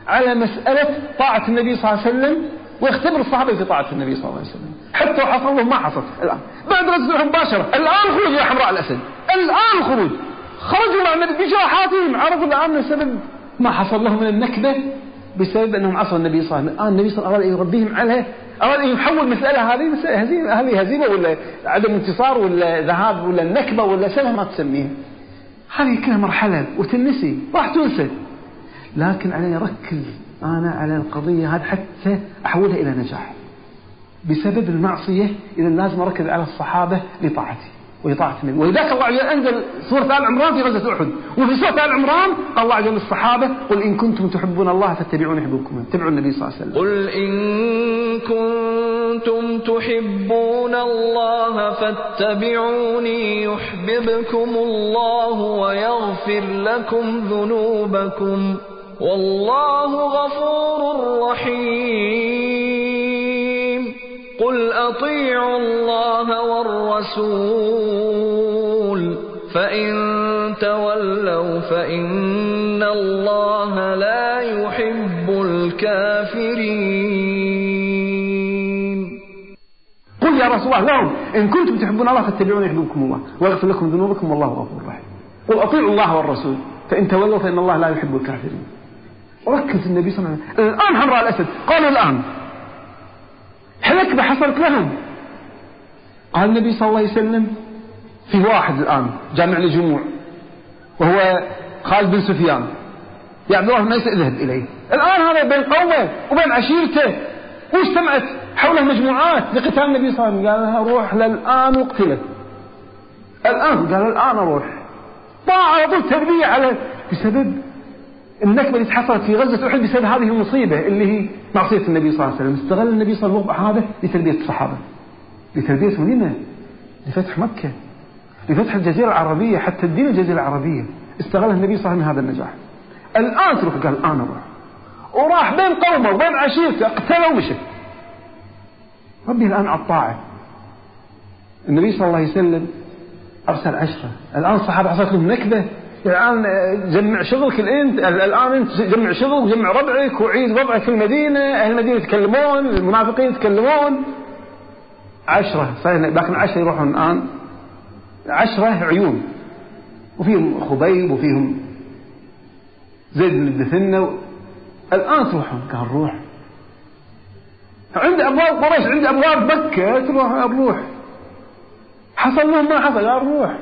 على مسألة طاعة النبي صلى الله عليه وسلم ويختبر الصحابة في طاعة النبي صلى الله عليه وسلم. حتى حصل لهم ما حصل. الآن بعد غزوة مباشرة. الآن خروج إلى حمراء الأسد. الآن خروج. خرجوا مع النبي بجراحاتهم. عرفوا الآن السبب. ما حصل لهم من النكبة. بسبب أنهم عصوا النبي صلى الله عليه وسلم. الآن النبي صلى الله عليه وسلم أراد أن يربيهم عليها أراد أن يحول المسألة هذه هزيمة هذه هزيمة ولا عدم انتصار ولا ذهاب ولا النكبة ولا سنة ما تسميها هذه كلها مرحلة وتنسي راح تنسى. لكن علي أركز أنا على القضية هذه حتى أحولها إلى نجاح. بسبب المعصية إذا لازم أركز على الصحابة لطاعتي. وإطاعة النبي. ولذلك الله عز وجل أنزل سورة آل عمران في غزوة أحد. وفي سورة آل عمران قال الله عز وجل للصحابة قل إن كنتم تحبون الله فاتبعوني يحببكم. اتبعوا النبي صلى الله عليه وسلم. قل إن كنتم تحبون الله فاتبعوني يحببكم الله ويغفر لكم ذنوبكم. والله غفور رحيم. قل أطيعوا الله والرسول. فإن تولوا فإن الله لا يحب الكافرين. قل يا رسول الله لهم إن كنتم تحبون الله فاتبعوني يحببكم الله ويغفر لكم ذنوبكم والله غفور رحيم. قل أطيعوا الله والرسول فإن تولوا فإن الله لا يحب الكافرين. ركز النبي صلى الله عليه وسلم. الآن حمراء الأسد قالوا الآن حلكبة حصلت لهم. قال النبي صلى الله عليه وسلم في واحد الآن جامع لجموع وهو خالد بن سفيان. يا عبد الله ليس اذهب إليه. الآن هذا بين قومه وبين عشيرته. واجتمعت حوله مجموعات لقتال النبي صلى الله عليه وسلم؟ قال لها روح للآن واقتله الآن؟ قال الآن أروح. طاع تربية على بسبب النكبة اللي حصلت في غزة أحد بسبب هذه المصيبة اللي هي معصية النبي صلى الله عليه وسلم. استغل النبي صلى الله عليه وسلم هذا لتربية الصحابة لتربية مدينة لفتح مكة لفتح الجزيرة العربية حتى الدين الجزيرة العربية. استغلها النبي صلى الله عليه وسلم هذا النجاح. الآن تروح قال الآن أروح وراح بين قومه وبين عشيرته اقتله ومشى ربي الآن على الطاعة النبي صلى الله عليه وسلم أرسل عشرة. الآن الصحابة حصلت لهم نكبة. الآن جمع شغلك انت الآن أنت جمع شغلك جمع ربعك وعيد وضعك في المدينة أهل المدينة يتكلمون المنافقين يتكلمون. عشرة صحيح لكن عشرة يروحون الآن. عشرة عيون. وفيهم خبيب وفيهم زيد بن الدثنة. الآن تروحون. قال روح. عند أبواب قريش عند أبواب مكة تروح أروح حصل لهم ما حصل قال روح.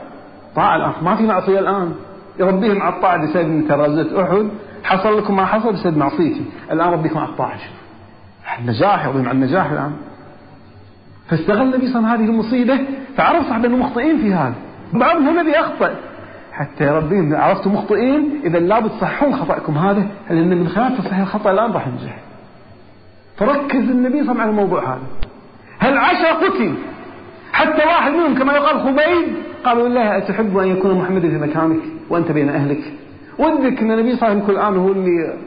طاعة الآن ما في معصية الآن. يربيهم على الطاعة بسبب ترازة أحد. حصل لكم ما حصل بسبب معصيتي. الآن ربيكم الطاعة. شوف النجاح يربيهم على النجاح الآن. فاستغل النبي صلى الله عليه وسلم هذه المصيبة فعرف صاحب أنه مخطئين في هذا. بعضهم الذي أخطأ. حتى يربيهم عرفتم مخطئين إذا لابد تصححون خطأكم هذا. لأن من خلال تصحيح الخطأ؟ الآن راح ينجح فركز النبي صلى الله عليه وسلم على الموضوع هذا. هل عشر قتل؟ حتى واحد منهم كما يقال خبيب قالوا الله أتحب أن يكون محمد في مكانك وأنت بين أهلك. ودك أن النبي صلى الله عليه وسلم كل آن هو اللي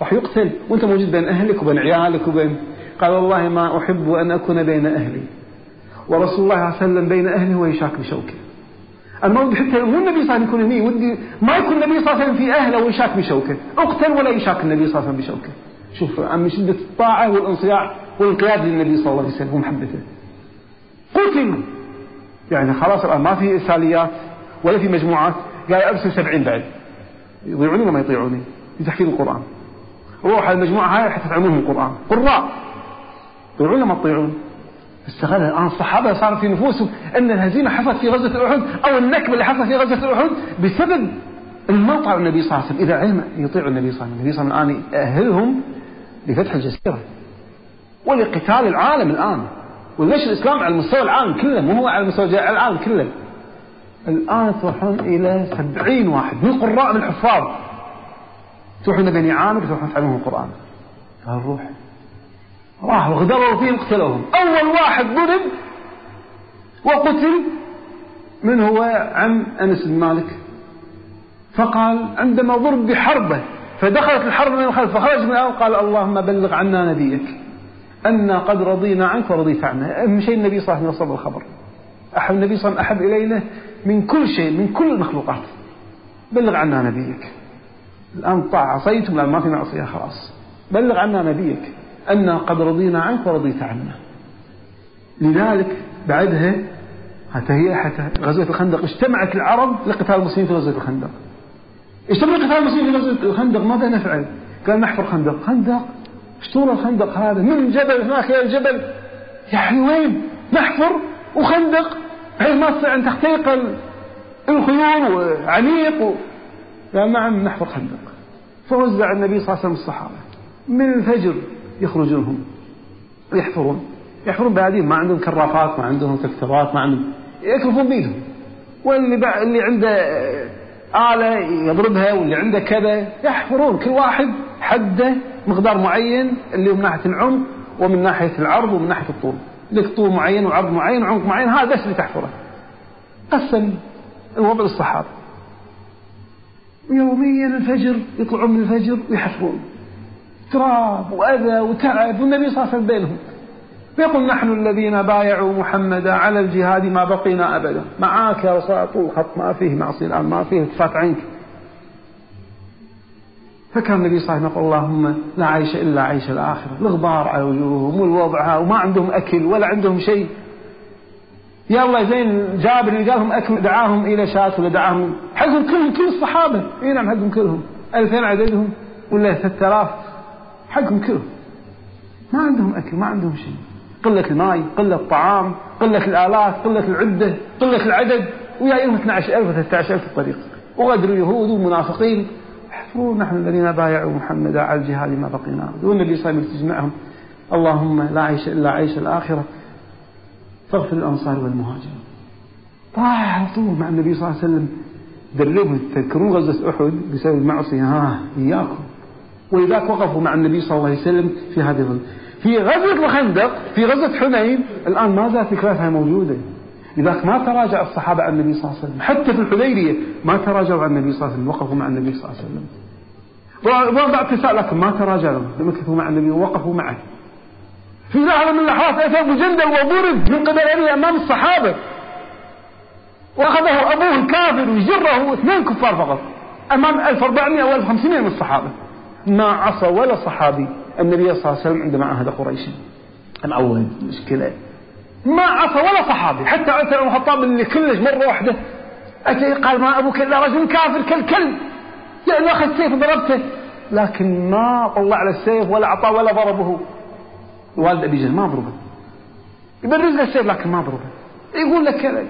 راح يقتل وأنت موجود بين أهلك وبين عيالك وبين قال والله ما أحب أن أكون بين أهلي. ورسول الله صلى الله عليه وسلم بين أهله ويشاك بشوكة. الموت حتى مو النبي صلى الله عليه وسلم يكون هني ودي ما يكون النبي صلى الله عليه وسلم في أهله ويشاك بشوكة. اقتل ولا يشاك النبي صلى الله عليه وسلم بشوكة. شوف من شدة الطاعة والانصياع والانقياد للنبي صلى الله عليه وسلم ومحبته. قتلوا يعني خلاص الآن ما في إرساليات ولا في مجموعات. قال أرسل سبعين بعد. يطيعوني ولا ما يطيعوني لتحفيظ القرآن. روح المجموعة هاي حتى تعلموهم القرآن. قراء. يطيعون ولا ما تطيعون استغل الآن الصحابة صار في نفوسهم أن الهزيمة حصلت في غزة أحد أو النكبة اللي حصلت في غزة أحد بسبب المطع النبي صلى الله عليه وسلم. إذا علم يطيع النبي صلى الله عليه وسلم. النبي صلى الله عليه وسلم الآن يأهلهم لفتح الجزيرة ولقتال العالم الآن. ونشر الإسلام على المستوى العام كله؟ مو هو على مستوى العالم كله. الآن تروحون إلى سبعين واحد من قراء من الحفاظ. تروحون بني عامر تروحون تعلمهم القرآن. قال روح. راحوا غدروا فيهم قتلوهم أول واحد ضرب وقتل من هو؟ عم أنس بن مالك. فقال عندما ضرب بحربة فدخلت الحرب من الخلف فخرج من الأول قال اللهم بلغ عنا نبيك. أنا قد رضينا عنك ورضيت عنا. أهم شيء النبي صلى الله عليه وسلم الخبر. أحب النبي صلى الله عليه وسلم أحب إلينا من كل شيء من كل المخلوقات. بلغ عنا نبيك. الآن طاع عصيتم الآن ما في معصية خلاص. بلغ عنا نبيك أنا قد رضينا عنك ورضيت عنا. لذلك بعدها هي حتى غزوة الخندق. اجتمعت العرب لقتال المسلمين في غزوة الخندق. اجتمع قتال المسلمين في غزوة الخندق ماذا نفعل؟ قال نحفر خندق. خندق طول الخندق هذا. من جبل هناك إلى الجبل. يعني وين؟ نحفر وخندق بحيث ما تستطيع أن تخترق الخيول وعميق و... قال نعم نحفر خندق. فوزع النبي صلى الله عليه وسلم الصحابة. من الفجر يخرجون هم يحفرون. يحفرون بهذه ما عندهم كرافات ما عندهم تكترات ما عندهم يكرفون بيدهم واللي بع... اللي عنده آلة يضربها واللي عنده كذا يحفرون كل واحد حده مقدار معين اللي من ناحية العمق ومن ناحية العرض ومن ناحية الطول. لك طول معين وعرض معين وعمق معين هذا بس اللي تحفره. قسم الوضع للصحابة. يوميا الفجر يطلعون من الفجر ويحفرون. تراب وأذى وتعب والنبي صلى الله عليه وسلم بينهم. يقول نحن الذين بايعوا محمدا على الجهاد ما بقينا أبدا. معاك يا رسول طول خط ما فيه معصية الآن ما فيه التفات عنك فكان النبي صلى الله عليه وسلم يقول اللهم لا عيش إلا عيش الآخرة. الغبار على وجوههم والوضع وما عندهم أكل ولا عندهم شيء. الله زين جابر قالهم أكل دعاهم إلى شاة ولا دعاهم حقهم كلهم كل الصحابة. إي نعم حقهم كلهم. ألفين عددهم ولا ثلاثة آلاف حقهم كلهم. ما عندهم أكل ما عندهم شيء. قلة الماء قلة الطعام قلة الآلات قلة العدة قلة العدد وياهم 12000 و 13000 في الطريق وغدر اليهود والمنافقين احفروا نحن الذين بايعوا محمدا على الجهاد ما بقينا. والنبي صلى الله عليه وسلم يستجمعهم اللهم لا عيش إلا عيش الآخرة. فاغفر الأنصار والمهاجرين. طاح على طول مع النبي صلى الله عليه وسلم. دربهم تذكرون غزوة أحد بسبب المعصية. ها إياكم. ولذلك وقفوا مع النبي صلى الله عليه وسلم في هذه في غزوة الخندق في غزوة حنين الآن ما زالت ذكرياتها موجودة. لذلك ما تراجع الصحابة عن النبي صلى الله عليه وسلم. حتى في الحديبية ما تراجعوا عن النبي صلى الله عليه وسلم وقفوا مع النبي صلى الله عليه وسلم. وضع اتساء لكن ما تراجعوا مكثوا مع النبي ووقفوا معه. في لحظة من اللحظات أتى بجندل وضرب من قبل أبيه أمام الصحابة. وأخذه أبوه الكافر ويجره اثنين كفار فقط. أمام 1400 أو 1500 من الصحابة. ما عصى ولا صحابي. النبي صلى الله عليه وسلم عندما عهد قريش. الأول مشكلة؟ ما عصى ولا صحابي حتى عثر بن الخطاب اللي كلش مرة واحدة أتى قال ما أبوك إلا رجل كافر كالكلب. يعني أخذ السيف وضربته لكن ما طلع على السيف ولا أعطاه ولا ضربه. والد أبي جهل ما ضربه. يبرز له السيف لكن ما ضربه. يقول لك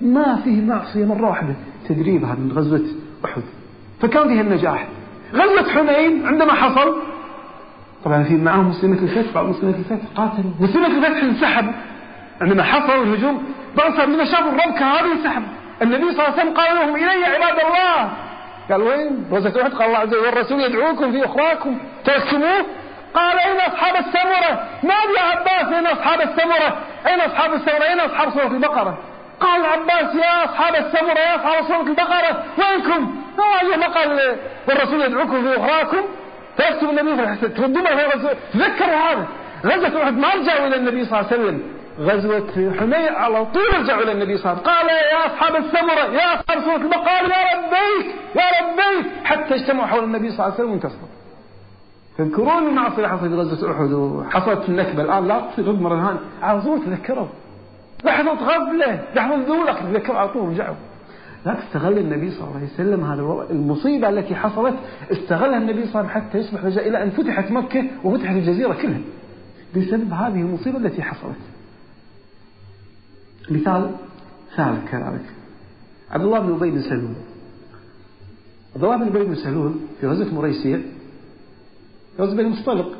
ما فيه معصية مرة واحدة. تدريب هذا من غزوة أحد. فكان فيه النجاح. غزوة حنين عندما حصل طبعا في معهم مسلمة الفتح بعض مسلمة الفتح. قاتلوا مسلمة الفتح انسحب. عندما حصلوا الهجوم بعض من شافوا الربكة هذه انسحب. النبي صلى الله عليه وسلم قال لهم إلي عباد الله. قال وين؟ غزوة أحد قال الله عز وجل. والرسول يدعوكم في أخراكم تركتموه قال أين أصحاب السمرة نادي يا عباس أين أصحاب السمرة أين أصحاب السمرة أين أصحاب سورة البقرة؟ قال عباس يا أصحاب السمرة يا أصحاب سورة البقرة. وينكم؟ ما قال والرسول يدعوكم في أخراكم فيكتب النبي في تردون في غزوة تذكروا هذا. غزوة أحد ما رجعوا إلى النبي صلى الله عليه وسلم. غزوة حنين على طول رجعوا إلى النبي صلى الله عليه وسلم. قال يا أصحاب السمرة يا أصحاب سورة البقرة يا ربيك يا ربيك. حتى اجتمعوا حول النبي صلى الله عليه وسلم وانتصروا. تذكرون المعصية حصلت غزوة أحد؟ وحصلت النكبة. الآن لا تصير مرة ثانية على طول تذكروا. لحظة غفلة. لحظة ذولك تذكروا على طول رجعوا. لا استغل النبي صلى الله عليه وسلم هذا المصيبة التي حصلت استغلها النبي صلى الله عليه وسلم حتى يصبح إلى أن فتحت مكة وفتحت الجزيرة كلها بسبب هذه المصيبة التي حصلت. مثال ثالث كذلك. عبد الله بن أبي بن سلول. عبد الله بن أبي بن سلول في غزوة مريسيع غزوة بن المصطلق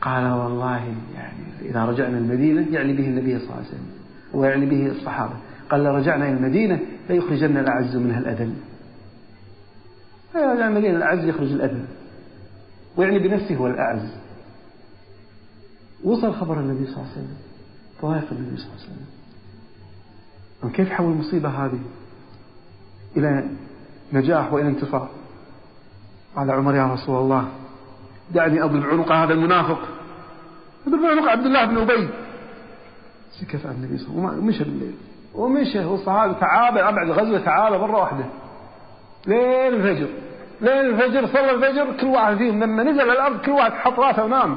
قال والله يعني إذا رجعنا المدينة يعني به النبي صلى الله عليه وسلم ويعني به الصحابة. قال رجعنا إلى المدينة ليخرجن الأعز منها الأذل رجع المدينة الأعز يخرج الأذل. ويعني بنفسه هو الأعز. وصل خبر النبي صلى الله عليه وسلم. ضايق النبي صلى الله عليه وسلم. كيف حول المصيبة هذه؟ إلى نجاح وإلى انتصار. قال عمر يا رسول الله دعني أضرب عنق هذا المنافق. أضرب عنق عبد الله بن أبي. سكت عن النبي صلى الله عليه وسلم. ومشى بالليل. ومشى والصحابة تعابى بعد الغزوة تعابى مرة واحدة. لين الفجر. لين الفجر صلى الفجر كل واحد فيهم لما نزل الأرض كل واحد حط رأسه ونام.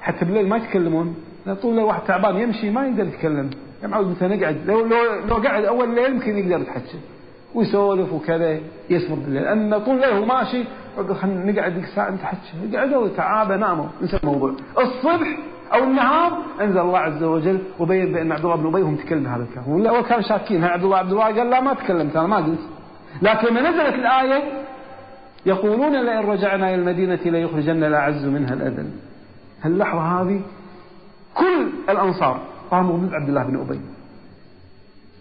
حتى بالليل ما يتكلمون. طول الليل واحد تعبان يمشي ما يقدر يتكلم. يا معود مثلا نقعد؟ لو لو لو قعد أول الليل يمكن يقدر يتحكى ويسولف وكذا يصبر بالليل. اما طول الليل هو ماشي خلينا نقعد ساعة نتحكى قعدوا تعابى ناموا انسى الموضوع الصبح أو النهار أنزل الله عز وجل وبين بان عبد الله بن أبي هم تكلم هذا الكلام. ولا هو كان شاكين. عبد الله عبد الله قال لا ما تكلمت أنا ما قلت. لكن لما نزلت الآية يقولون لئن رجعنا إلى المدينة ليخرجن الأعز منها الأذل. هاللحظة هذه كل الأنصار قاموا ضد عبد الله بن أبي.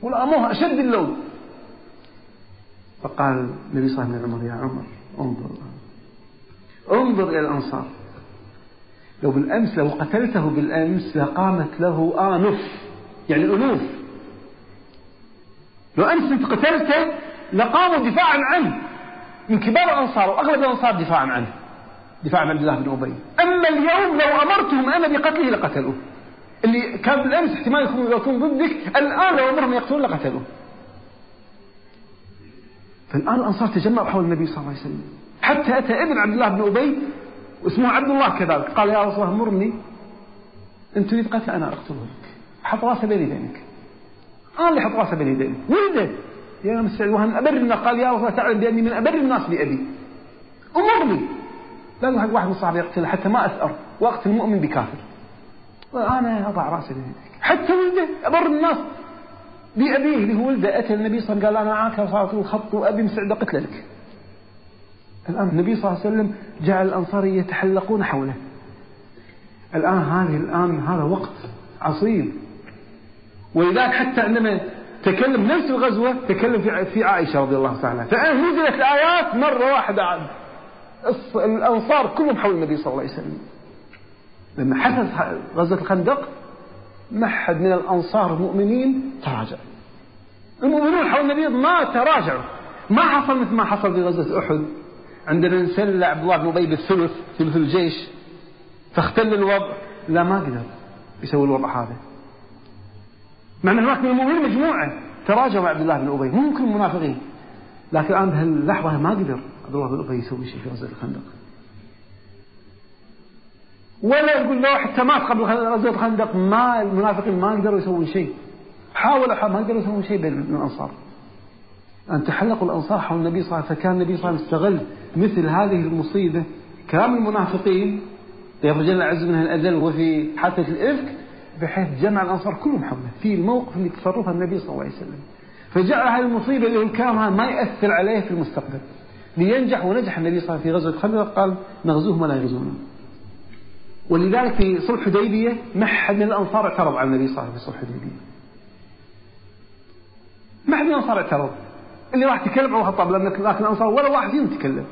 ولأموه أشد اللوم. فقال النبي صلى الله عليه وسلم يا عمر انظر انظر إلى الأنصار. لو بالأمس لو قتلته بالأمس لقامت له آنف يعني ألوف لو أمس أنت قتلته لقاموا دفاعا عنه. من كبار الأنصار وأغلب الأنصار دفاعا عنه. دفاع عن عبد الله بن أبي. أما اليوم لو أمرتهم أنا بقتله لقتلوه. اللي كان بالأمس احتمال يكون يكون ضدك الآن لو أمرهم يقتلون لقتلوه. فالآن الأنصار تجمعوا حول النبي صلى الله عليه وسلم. حتى أتى ابن عبد الله بن أبي واسمه عبد الله كذلك. قال يا رسول الله مرني. أنت تريد قتل أنا أقتله لك. حط راسه بين يدينك أنا اللي حط راسه بين يدينك ولده. يا مسعود وهن أبر الناس. قال يا رسول الله تعالى بأني من أبر الناس بأبي أمرني. لا حق واحد من الصحابة يقتله حتى ما أثأر وأقتل المؤمن بكافر. وأنا أضع رأسي بيدك حتى ولده. أبر الناس بأبيه اللي هو ولده. أتى النبي صلى الله عليه وسلم قال أنا معك صارت الخط وأبي مستعد أقتل لك. الآن النبي صلى الله عليه وسلم جعل الأنصار يتحلقون حوله. الآن هذه الآن هذا وقت عصيب. ولذلك حتى عندما تكلم نفس الغزوة تكلم في عائشة رضي الله تعالى. فأنا نزلت الآيات مرة واحدة عاد. الأنصار كلهم حول النبي صلى الله عليه وسلم. لما حدث غزوة الخندق ما حد من الأنصار المؤمنين تراجع. المؤمنون حول النبي ما تراجعوا. ما حصل مثل ما حصل في غزوة أحد. عندما انسل عبد الله بن أبي بالثلث ثلث الجيش. فاختل الوضع. لا ما قدر يسوي الوضع هذا. مع أن هناك من المؤمنين مجموعة تراجعوا مع عبد الله بن أبي. مو ممكن المنافقين لكن الآن بهاللحظة ما قدر عبد الله بن أبي يسوي شيء في غزوة الخندق. ولا يقول لو حتى مات قبل غزوة الخندق ما المنافقين ما قدروا يسوون شيء. حاولوا ما قدروا يسوون شيء بين الأنصار. أن تحلقوا الأنصار حول النبي صلى الله عليه وسلم. فكان النبي صلى الله عليه وسلم استغل مثل هذه المصيبة كلام المنافقين يخرج العز منها الأذل وفي حادثة الإفك بحيث جمع الأنصار كلهم حوله في الموقف اللي تصرفه النبي صلى الله عليه وسلم. فجعل هذه المصيبة الكلامها ما يأثر عليه في المستقبل. لينجح ونجح النبي صلى الله عليه وسلم في غزوة خندق قال نغزوهم ولا يغزونا. ولذلك في صلح حديبية ما حد من الأنصار اعترض على النبي صلى الله عليه وسلم في صلح حديبية. ما حد من الأنصار اعترض. اللي راح يتكلم عمر الخطاب لكن الأنصار ولا واحد فيهم تكلم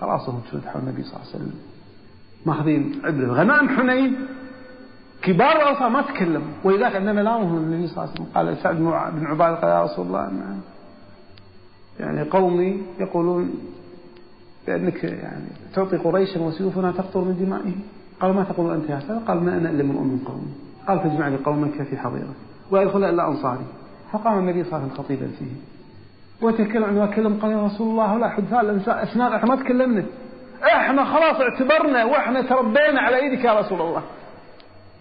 خلاص هم حول النبي صلى الله عليه وسلم. ماخذين عبرة. غنائم حنين كبار الأنصار ما تكلموا. ولذلك عندما لامهم النبي صلى الله عليه وسلم قال سعد بن عبادة قال يا رسول الله نعم يعني قومي يقولون بأنك يعني تعطي قريشا وسيوفنا تقطر من دمائهم. قال ما تقول أنت يا سلام قال ما أنا إلا من أم قومي قال فاجمع لي قومك في حظيرة ويدخل إلا أنصاري. فقام النبي صلى الله عليه وسلم خطيبا فيه. وتكلم عندما كلم قال يا رسول الله هؤلاء حدثاء أسنان إحنا ما تكلمنا. إحنا خلاص اعتبرنا وإحنا تربينا على إيدك يا رسول الله.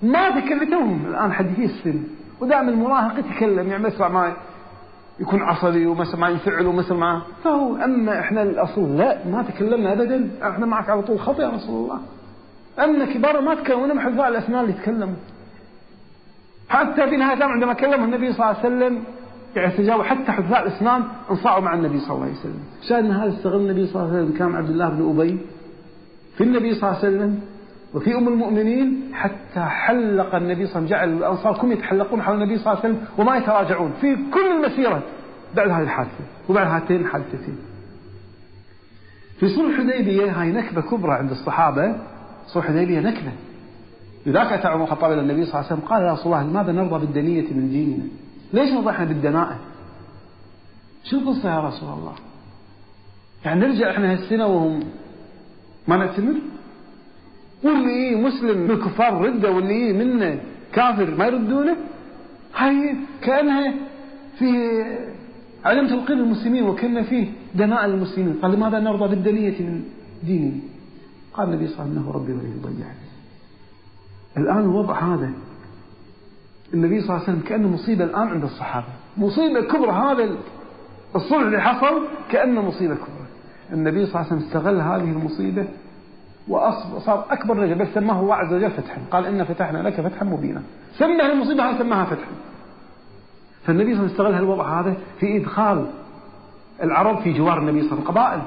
ما تكلمتهم الآن حديثي السن ودائما المراهق يتكلم. يعني مسمع ما يكون عصبي ومثل ما ينفعل ومثل ما فهو أما إحنا الأصول لا ما تكلمنا ابدا. إحنا معك على طول. خط يا رسول الله. أما كبار ما تكلموا حذاء الاسنان اللي يتكلموا. حتى في الأمر عندما كلمه النبي صلى الله عليه وسلم يعني استجابوا حتى حذاء الاسنان انصاعوا مع النبي صلى الله عليه وسلم. شاهد هذا استغل النبي صلى الله عليه وسلم كان عبد الله بن أبي في النبي صلى الله عليه وسلم وفي أم المؤمنين حتى حلق النبي صلى الله عليه وسلم جعل الانصار كلهم يتحلقون حول النبي صلى الله عليه وسلم وما يتراجعون. في كل المسيرة بعد هذه الحادثة وبعد هاتين الحادثتين في صلح الحديبية هاي نكبة كبرى عند الصحابة. صلح الحديبية نكبة. لذلك اتى عمر الخطاب إلى النبي صلى الله عليه وسلم قال يا رسول الله لماذا نرضى بالدنية من ديننا؟ ليش نرضى إحنا بالدناءه؟ شو القصة يا رسول الله؟ يعني نرجع إحنا هالسنة وهم ما نعتمر؟ واللي مسلم من الكفار ردة واللي منه كافر ما يردونه؟ هاي كأنها في عدم توقير المسلمين وكنا فيه دماء المسلمين قال لماذا نرضى بالدنية من ديننا قال النبي صلى الله عليه وسلم ربي ولي يضيع الآن الوضع هذا النبي صلى الله عليه وسلم كأنه مصيبة الآن عند الصحابة. مصيبة كبرى هذا الصلح اللي حصل كأنه مصيبة كبرى. النبي صلى الله عليه وسلم استغل هذه المصيبة وصار أكبر رجل بل سماه الله عز وجل فتحا. قال إن فتحنا لك فتحا مبينا. سمى المصيبة هذه سماها فتحا. فالنبي صلى الله عليه وسلم استغل هالوضع هذا في إدخال العرب في جوار النبي صلى الله عليه وسلم. القبائل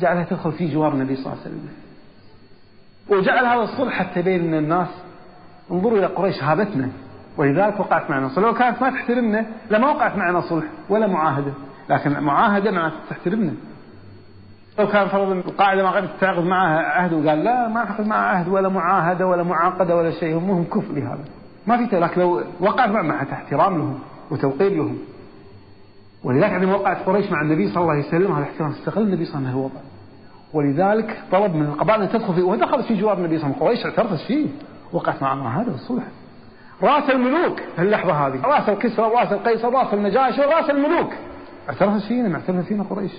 جعلها تدخل في جوار النبي صلى الله عليه وسلم. وجعل هذا الصلح حتى بين الناس. انظروا إلى قريش هابتنا. ولذلك وقعت معنا صلح لو كانت ما تحترمنا لما وقعت معنا صلح ولا معاهدة. لكن معاهدة مع تحترمنا. لو كان فرضا القاعدة ما قدرت تعقد معها عهد وقال لا ما عقد معها عهد ولا معاهدة ولا معاقدة ولا شيء هم كفء لهذا. ما في لكن لو وقعت مع احترام لهم وتوقير لهم. ولذلك عندما وقعت قريش مع النبي صلى الله عليه وسلم هذا الاحترام استغل النبي صلى الله عليه وسلم الوضع ولذلك طلب من القبائل أن تدخل فيه ودخلت في جوار النبي صلى الله عليه وسلم. قريش اعترفت فيه. وقعت مع هذا الصلح رأس الملوك في اللحظة هذه. رأس الكسرى رأس القيصر رأس النجاشي رأس الملوك. اعترفت فينا ما اعترفت فينا قريش.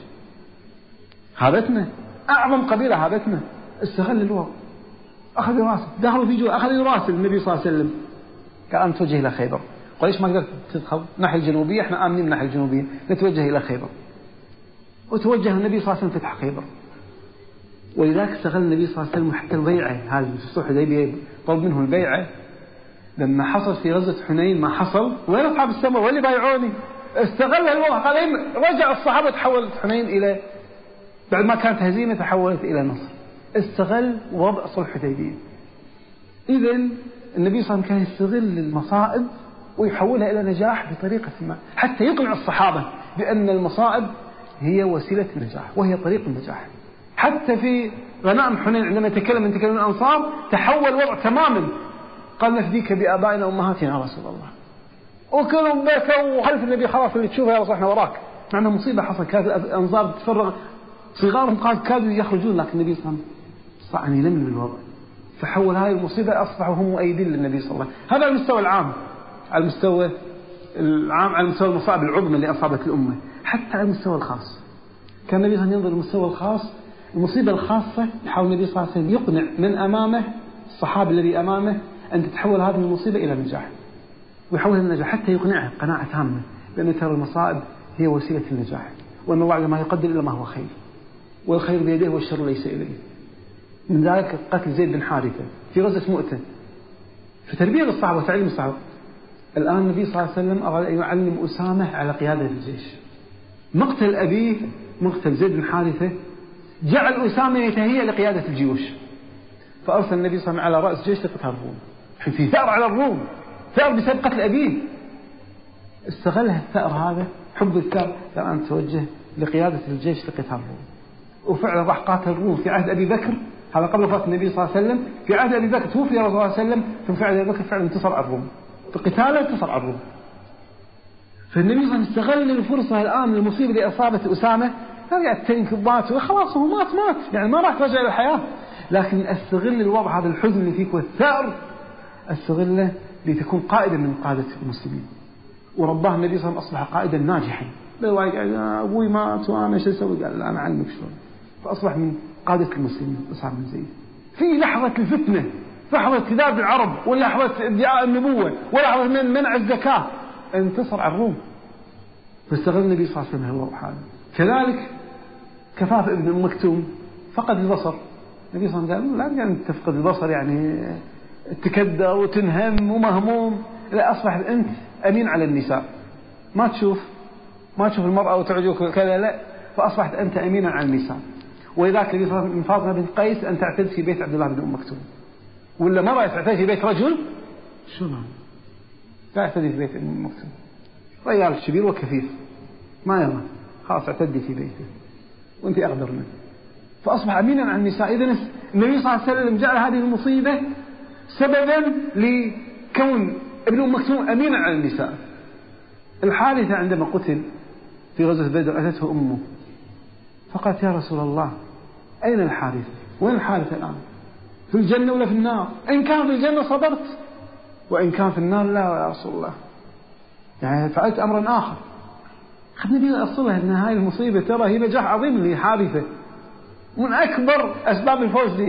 هابتنا أعظم قبيلة هابتنا استغل الوضع أخذ رأسه. دخلوا في جوا أخذ راسه النبي صلى الله عليه وسلم. قال نتوجه إلى خيبر. قريش ما قدرت تدخل. الناحية الجنوبية إحنا آمنين من الناحية الجنوبية. نتوجه إلى خيبر. وتوجه النبي صلى الله عليه وسلم فتح خيبر. ولذلك استغل النبي صلى الله عليه وسلم حتى البيعة هذه في الصلح الحديبية طلب منه البيعة. لما حصل في غزوة حنين ما حصل. وين أصحاب السماء؟ واللي بايعوني؟ استغل الوضع قال رجع الصحابة تحولت حنين إلى بعد ما كانت هزيمة تحولت إلى نصر. استغل وضع صلح الحديبية. إذا النبي صلى الله عليه وسلم كان يستغل المصائب ويحولها إلى نجاح بطريقة ما. حتى يقنع الصحابة بأن المصائب هي وسيلة النجاح وهي طريق النجاح. حتى في غنائم حنين عندما تكلم من تكلم الأنصار تحول الوضع تماما قال نفديك بآبائنا وأمهاتنا يا رسول الله. وكلهم بكوا وخلف النبي خلاص اللي تشوفه يا رسول إحنا وراك. مع انه مصيبة حصل. كانت الانظار تتفرغ صغارهم قال كادوا يخرجون لكن النبي صلى الله عليه وسلم استطاع ان يلملم الوضع فحول هذه المصيبة اصبحوا هم مؤيدين للنبي صلى الله عليه وسلم. هذا المستوى العام. على المستوى العام على مستوى المصائب العظمى اللي أصابت الأمة. حتى على المستوى الخاص. كان النبي صلى الله عليه وسلم ينظر للمستوى الخاص. المصيبة الخاصة يحاول النبي صلى الله عليه وسلم يقنع من أمامه الصحابي الذي أمامه أن تتحول هذه المصيبة إلى نجاح ويحولها النجاح حتى يقنعه قناعة تامة بأن ترى المصائب هي وسيلة النجاح وأن الله ما يقدر إلا ما هو خير والخير بيده والشر ليس إليه. من ذلك قتل زيد بن حارثة في غزوة مؤتة. في تربية الصحابة وتعليم الصحابة الآن النبي صلى الله عليه وسلم أراد أن يعلم أسامة على قيادة الجيش. مقتل أبيه مقتل زيد بن حارثة جعل أسامة يتهيأ لقيادة الجيوش. فأرسل النبي صلى الله عليه وسلم على رأس جيش لقتال في ثأر على الروم ثأر بسبب قتل أبيه استغل الثأر هذا حب الثأر. الآن توجه لقيادة الجيش لقتال الروم. وفعلا راح قاتل الروم في عهد أبي بكر. هذا قبل وفاة النبي صلى الله عليه وسلم. في عهد أبي بكر توفي رسول الله صلى الله عليه وسلم ثم فعل أبي بكر فعلا انتصر على الروم. بقتاله انتصر على الروم. فالنبي صلى الله عليه وسلم استغل الفرصة الآن المصيبة اللي أصابت أسامة. هذه التنك مات وخلاص هو مات مات. يعني ما راح ترجع إلى الحياة. لكن أستغل الوضع هذا الحزن اللي فيك والثأر استغله لتكون قائدا من قادة المسلمين. ورباه النبي صلى الله عليه وسلم أصبح قائدا ناجحا. لو أبوي مات وأنا شو أسوي؟ قال لا أنا أعلمك شلون. فأصبح من قادة المسلمين. مصعب بن زيد في لحظة الفتنة. لحظة كذاب العرب ولحظة إدعاء النبوة ولحظة من منع الزكاة. انتصر على الروم. فاستغل النبي صلى الله عليه وسلم هذا كذلك كفاف ابن مكتوم فقد البصر. النبي صلى الله عليه وسلم قال لا يعني تفقد البصر يعني تكدر وتنهم ومهموم. لا أصبحت أنت أمين على النساء. ما تشوف. ما تشوف المرأة وتعجبك كذا لا. فأصبحت أنت أمينا على النساء. ولذلك النبي صلى الله عليه وسلم من فاطمة بنت قيس أن تعتد في بيت عبد الله بن أم مكتوم. ولا مرة تعتد في بيت رجل؟ شو معنى تعتدي في بيت أم مكتوم. رجال كبير وكفيف ما يرى خلاص اعتدي في بيته وأنت أقدر منه. فأصبح أمينا على النساء. إذا النبي صلى الله عليه وسلم جعل هذه المصيبة سببا لكون ابن أم مكتوم أمينا على النساء. الحادثة عندما قتل في غزوة بدر أتته أمه. فقالت يا رسول الله أين الحارث وين الحارث الآن؟ في الجنة ولا في النار؟ إن كان في الجنة صبرت وإن كان في النار لا يا رسول الله. يعني فعلت أمرا آخر. نبي أصلها أن هاي المصيبة ترى هي نجاح عظيم لحارثة من أكبر أسباب الفوز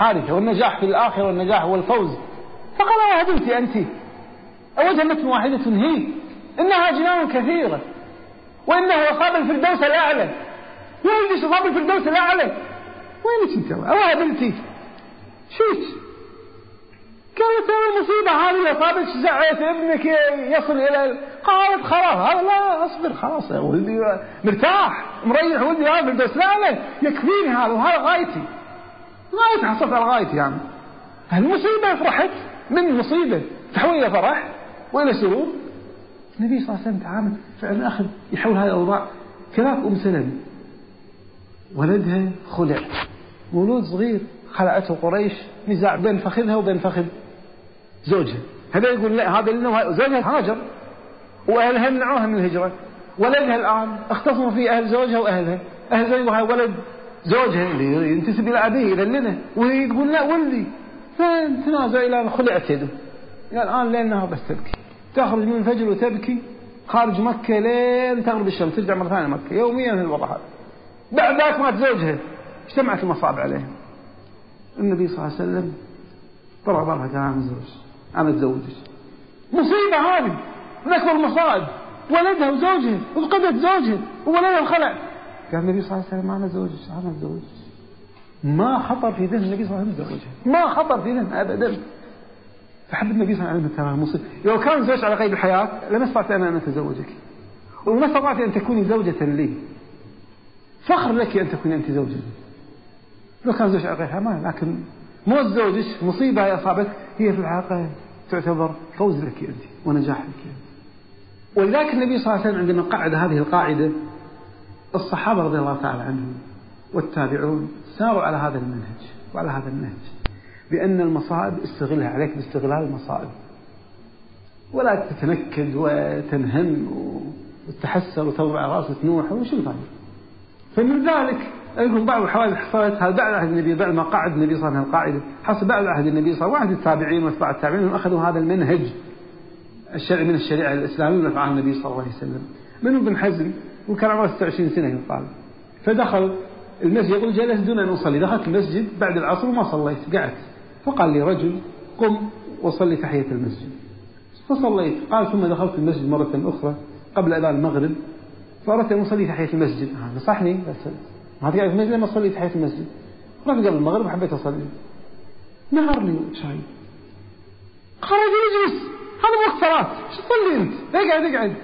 لحارثة والنجاح في الآخرة والنجاح والفوز فقال يا هدمتي أنت. أوجهة واحدة هي إنها جنان كثيرة. وإنه أصاب الفردوس الأعلى. وين أصاب الفردوس الأعلى. وينك أنت؟ أوهبلتي شيت. قالت المصيبة هذه أصابت زعيت ابنك يصل إلى قالت خلاص هذا لا أصبر خلاص يا ولدي مرتاح. مريح ولدي هذا الفردوس لا يكفيني هذا وهذا غايتي. غايتي حصلت على غايتي يعني. المصيبة فرحت؟ من مصيبة؟ تحول إلى فرح؟ وإلى سرور النبي صلى الله عليه وسلم تعامل فعلا أخذ يحول هذه الأوضاع كذلك أم سلمة ولدها خلع. مولود صغير خلعته قريش. نزاع بين فخذها وبين فخذ زوجها. هذا يقول لا هذا لأنه زوجها هاجر وأهلها منعوها من الهجرة. ولدها الآن اختصموا فيه أهل زوجها وأهلها. أهل زوجها ولد زوجها اللي ينتسب إلى أبيه إلى لنا وهي تقول لا ولدي فتنازع إلى أن خلعت يده قال الآن لأنها بس تبكي. تخرج من الفجر وتبكي خارج مكة لين تغرب الشمس ترجع مرة ثانية مكة. يوميا في الوضع هذا. بعد ذاك مات زوجها. اجتمعت المصائب عليها النبي صلى الله عليه وسلم طلع ضرها قال أنا زوج أنا أتزوجك مصيبة هذه. من أكبر المصائب. ولدها وزوجها وفقدت زوجها وولدها خلع قال النبي صلى الله عليه وسلم أنا زوجك أنا أتزوجك ما خطر في ذهن النبي صلى الله عليه وسلم ما خطر في ذهن أبدا. فحب النبي صلى الله عليه وسلم ترى مصيبة لو كان زوج على قيد الحياة لما استطعت أنا أن أتزوجك. وما استطعت أن تكوني زوجة لي. فخر لك أن تكوني أنت زوجة. لو كان زوج على قيد الحياة ما لكن موت زوجك مصيبة هي أصابتك هي في الحقيقة تعتبر فوز لك أنت ونجاح لك أنت. ولذلك النبي صلى الله عليه وسلم عندما قعد هذه القاعدة الصحابة رضي الله تعالى عنهم والتابعون ساروا على هذا المنهج وعلى هذا النهج بأن المصائب استغلها عليك باستغلال المصائب. ولا تتنكد وتنهم وتحسر وتوضع راسك نوح وش الفائدة فمن ذلك لكم بعض الحوادث حصلت هذا بعد عهد النبي بعد ما قعد النبي صلى الله عليه وسلم القاعدة حصل بعد عهد النبي صلى الله عليه وسلم التابعين وأتباع التابعين أخذوا هذا المنهج الشرعي من الشريعة الإسلامية أفعال النبي صلى الله عليه وسلم. منهم ابن حزم؟ وكان عمره 26 سنة يقال فدخل المسجد يقول جلس دون أن أصلي. دخلت المسجد بعد العصر وما صليت قعدت. فقال لي رجل قم وصلي تحية المسجد. فصليت. قال ثم دخلت المسجد مرة أخرى قبل أذان المغرب فأردت أن أصلي تحية المسجد. نصحني؟ بس ما تقعد في المسجد لما أصلي تحية المسجد. رحت قبل المغرب وحبيت أصلي. نهر لي شاي. قال اجلس هذا وقت صلاة شو تصلي أنت؟ اقعد اقعد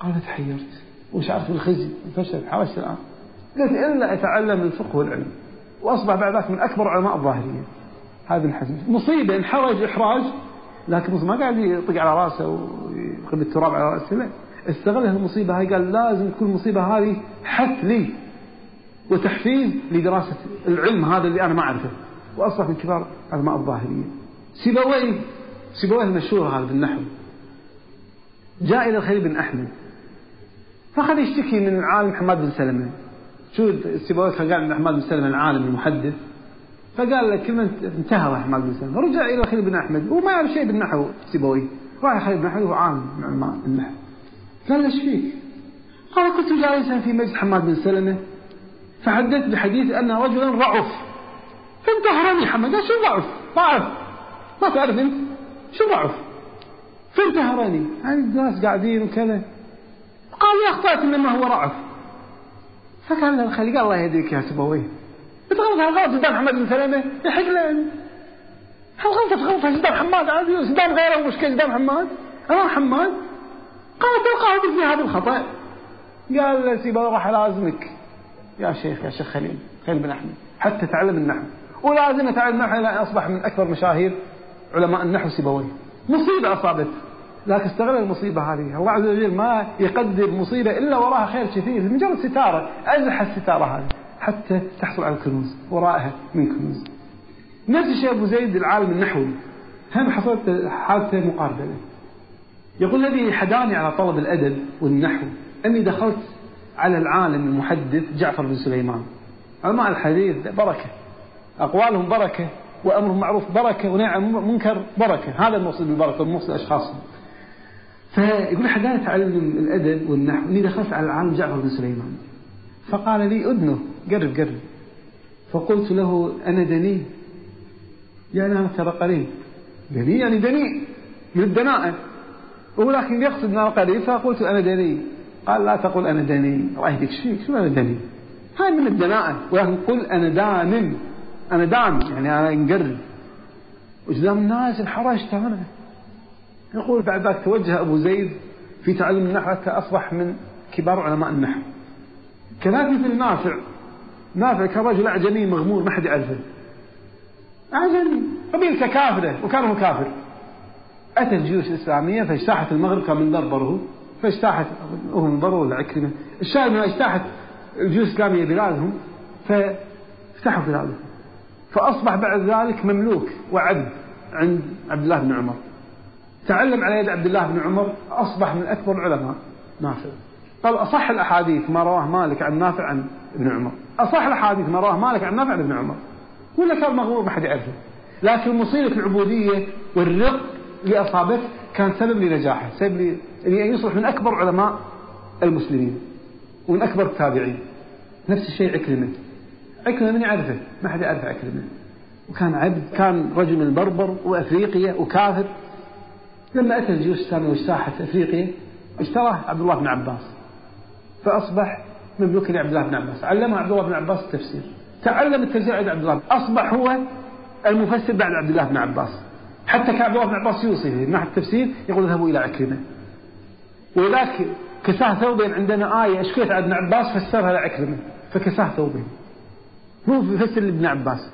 قال تحيرت. وش عارف الخزي فشل حوشت الآن. قلت إلا أتعلم الفقه والعلم. وأصبح بعد ذلك من أكبر علماء الظاهرية. هذا الحزم. مصيبة انحرج إحراج. لكن ما قاعد يطق على رأسه ويقلب التراب على رأسه. لا. استغل المصيبة هاي قال لازم تكون المصيبة هذه حث لي وتحفيز لدراسة العلم هذا اللي أنا ما أعرفه. وأصبح من كبار علماء الظاهرية. سيبويه سيبويه المشهور هذا بالنحو. جاء إلى الخليل بن أحمد. فأخذ يشتكي من العالم حماد بن سلمة. شو سيبويه قال حماد بن سلمة العالم المحدث. فقال لك كلمة انتهى حماد بن سلمة. رجع إلى خليل بن أحمد وما يعرف شيء بالنحو سيبويه. راح خليل بن أحمد وهو عالم من النحو. قال إيش فيك؟ قال كنت جالسا في مجلس حماد بن سلمة فحدثت بحديث أن رجلا رعف. فانتهرني حماد شو ضعف؟ ضعف ما تعرف أنت؟ شو ضعف؟ فانتهرني يعني الناس قاعدين وكذا. قال لي أخطأت مما هو له الخليل قال الله يهديك يا سبويه بتغلط هالغلط قدام حماد بن سلمة يحق له هالغلطة تغلطها قدام حماد؟ عادي قدام غيره مشكلة قدام حماد؟ أمام حماد؟ قال تلقى في هذا الخطأ. قال سيبا راح لازمك. يا شيخ يا شيخ خليل خليل بن أحمد حتى تعلم النحو. ولازم يتعلم النحو لأن أصبح من أكبر مشاهير علماء النحو سيبويه مصيبة أصابت لكن استغل المصيبة هذه. الله عز وجل ما يقدر مصيبة إلا وراها خير كثير. مجرد ستارة. أزح الستارة هذه. حتى تحصل على الكنوز. وراءها من كنوز. نفس الشيء أبو زيد العالم النحوي. هم حصلت حادثة مقاربة يقول الذي حداني على طلب الأدب والنحو أني دخلت على العالم المحدث جعفر بن سليمان. علماء الحديث بركة. أقوالهم بركة. وأمرهم معروف بركة. ونهي عن منكر بركة. هذا المقصود بالبركة المقصود أشخاصهم فيقول حتى أتعلم الأدب والنحو إني دخلت على العالم جعفر بن سليمان. فقال لي أدنه قرب قرب. فقلت له أنا دني؟ يعني أنا ترى قريب. دني يعني دني من الدناءة. ولكن يقصد أنه قريب فقلت أنا دني. قال لا تقول أنا دني. الله يهديك. فيك شو أنا دني؟ هاي من الدناءة. ولكن قل أنا دان. أنا دان يعني أنا مقرب وقدام الناس انحرجت أنا يقول بعد ذلك توجه أبو زيد في تعلم النحو حتى أصبح من كبار علماء النحو. كذلك مثل نافع. نافع كان رجل أعجمي مغمور ما حد يعرفه. أعجمي قبيلته كافرة وكان هو كافر. أتى الجيوش الإسلامية فاجتاحت المغرب كان من ضربره فاجتاحت هو من ضربه ولا عكرمة. الشاهد أنها اجتاحت الجيوش الإسلامية بلادهم فافتحوا بلادهم. فأصبح بعد ذلك مملوك وعبد عند عبد الله بن عمر. تعلم على يد عبد الله بن عمر أصبح من أكبر العلماء. نافع قال أصح الأحاديث ما رواه مالك عن نافع عن ابن عمر. أصح الأحاديث ما رواه مالك عن نافع عن ابن عمر. ولا كان مغرور ما حد يعرفه. لكن مصيبة العبودية والرق اللي أصابته كان سبب لنجاحه سبب لي يعني يصبح من أكبر علماء المسلمين ومن أكبر التابعين. نفس الشيء عكرمة. عكرمة من يعرفه؟ ما حد يعرف عكرمة. وكان عبد كان رجل من البربر وأفريقيا وكافر. لما أتى الجيوش الإسلامية واجتاحت أفريقيا اشتراه عبد الله بن عباس. فأصبح مملوكا لعبد الله بن عباس. علمه عبد الله بن عباس التفسير. تعلم التفسير عند عبد الله. أصبح هو المفسر بعد عبد الله بن عباس. حتى كان عبد الله بن عباس يوصي من ناحية التفسير يقول اذهبوا إلى عكرمة. ولذلك كساه ثوبين عندنا آية أشكيت على ابن عباس فسرها لعكرمة. فكساه ثوبين هو يفسر لابن عباس.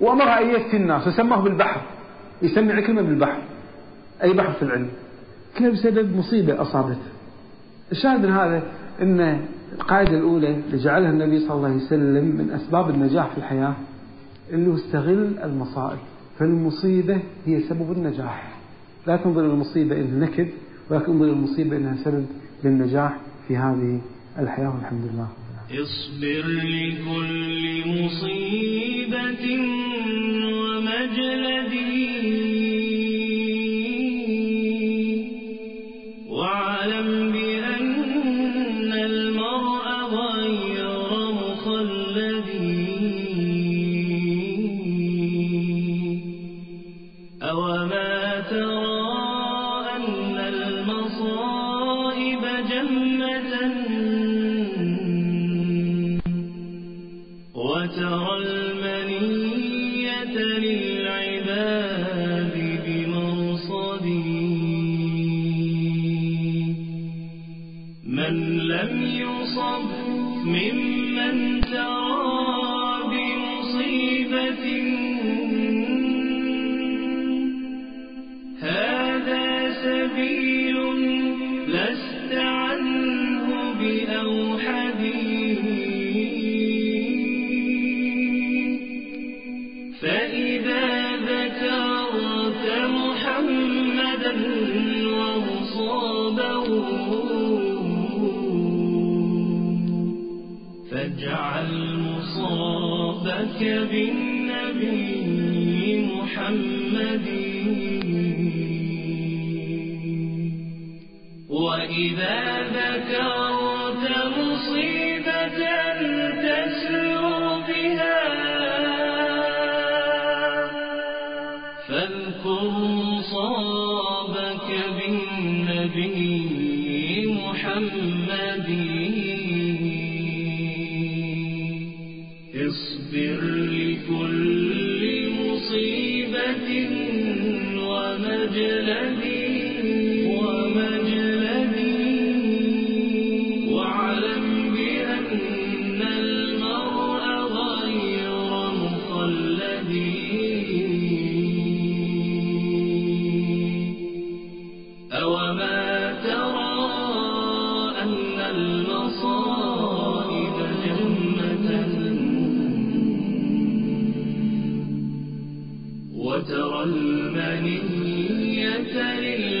وأمر أن يكفي الناس وسماه بالبحر. يسمي عكرمة بالبحر. أي بحر في العلم. كان بسبب مصيبة أصابته. الشاهد من هذا أن القاعدة الأولى اللي جعلها النبي صلى الله عليه وسلم من أسباب النجاح في الحياة أنه استغل المصائب. فالمصيبة هي سبب النجاح. لا تنظر المصيبة إنها نكد ولكن انظر المصيبة إنها سبب للنجاح في هذه الحياة. والحمد لله اصبر لكل مصيبة ومجلدين الأمنية لله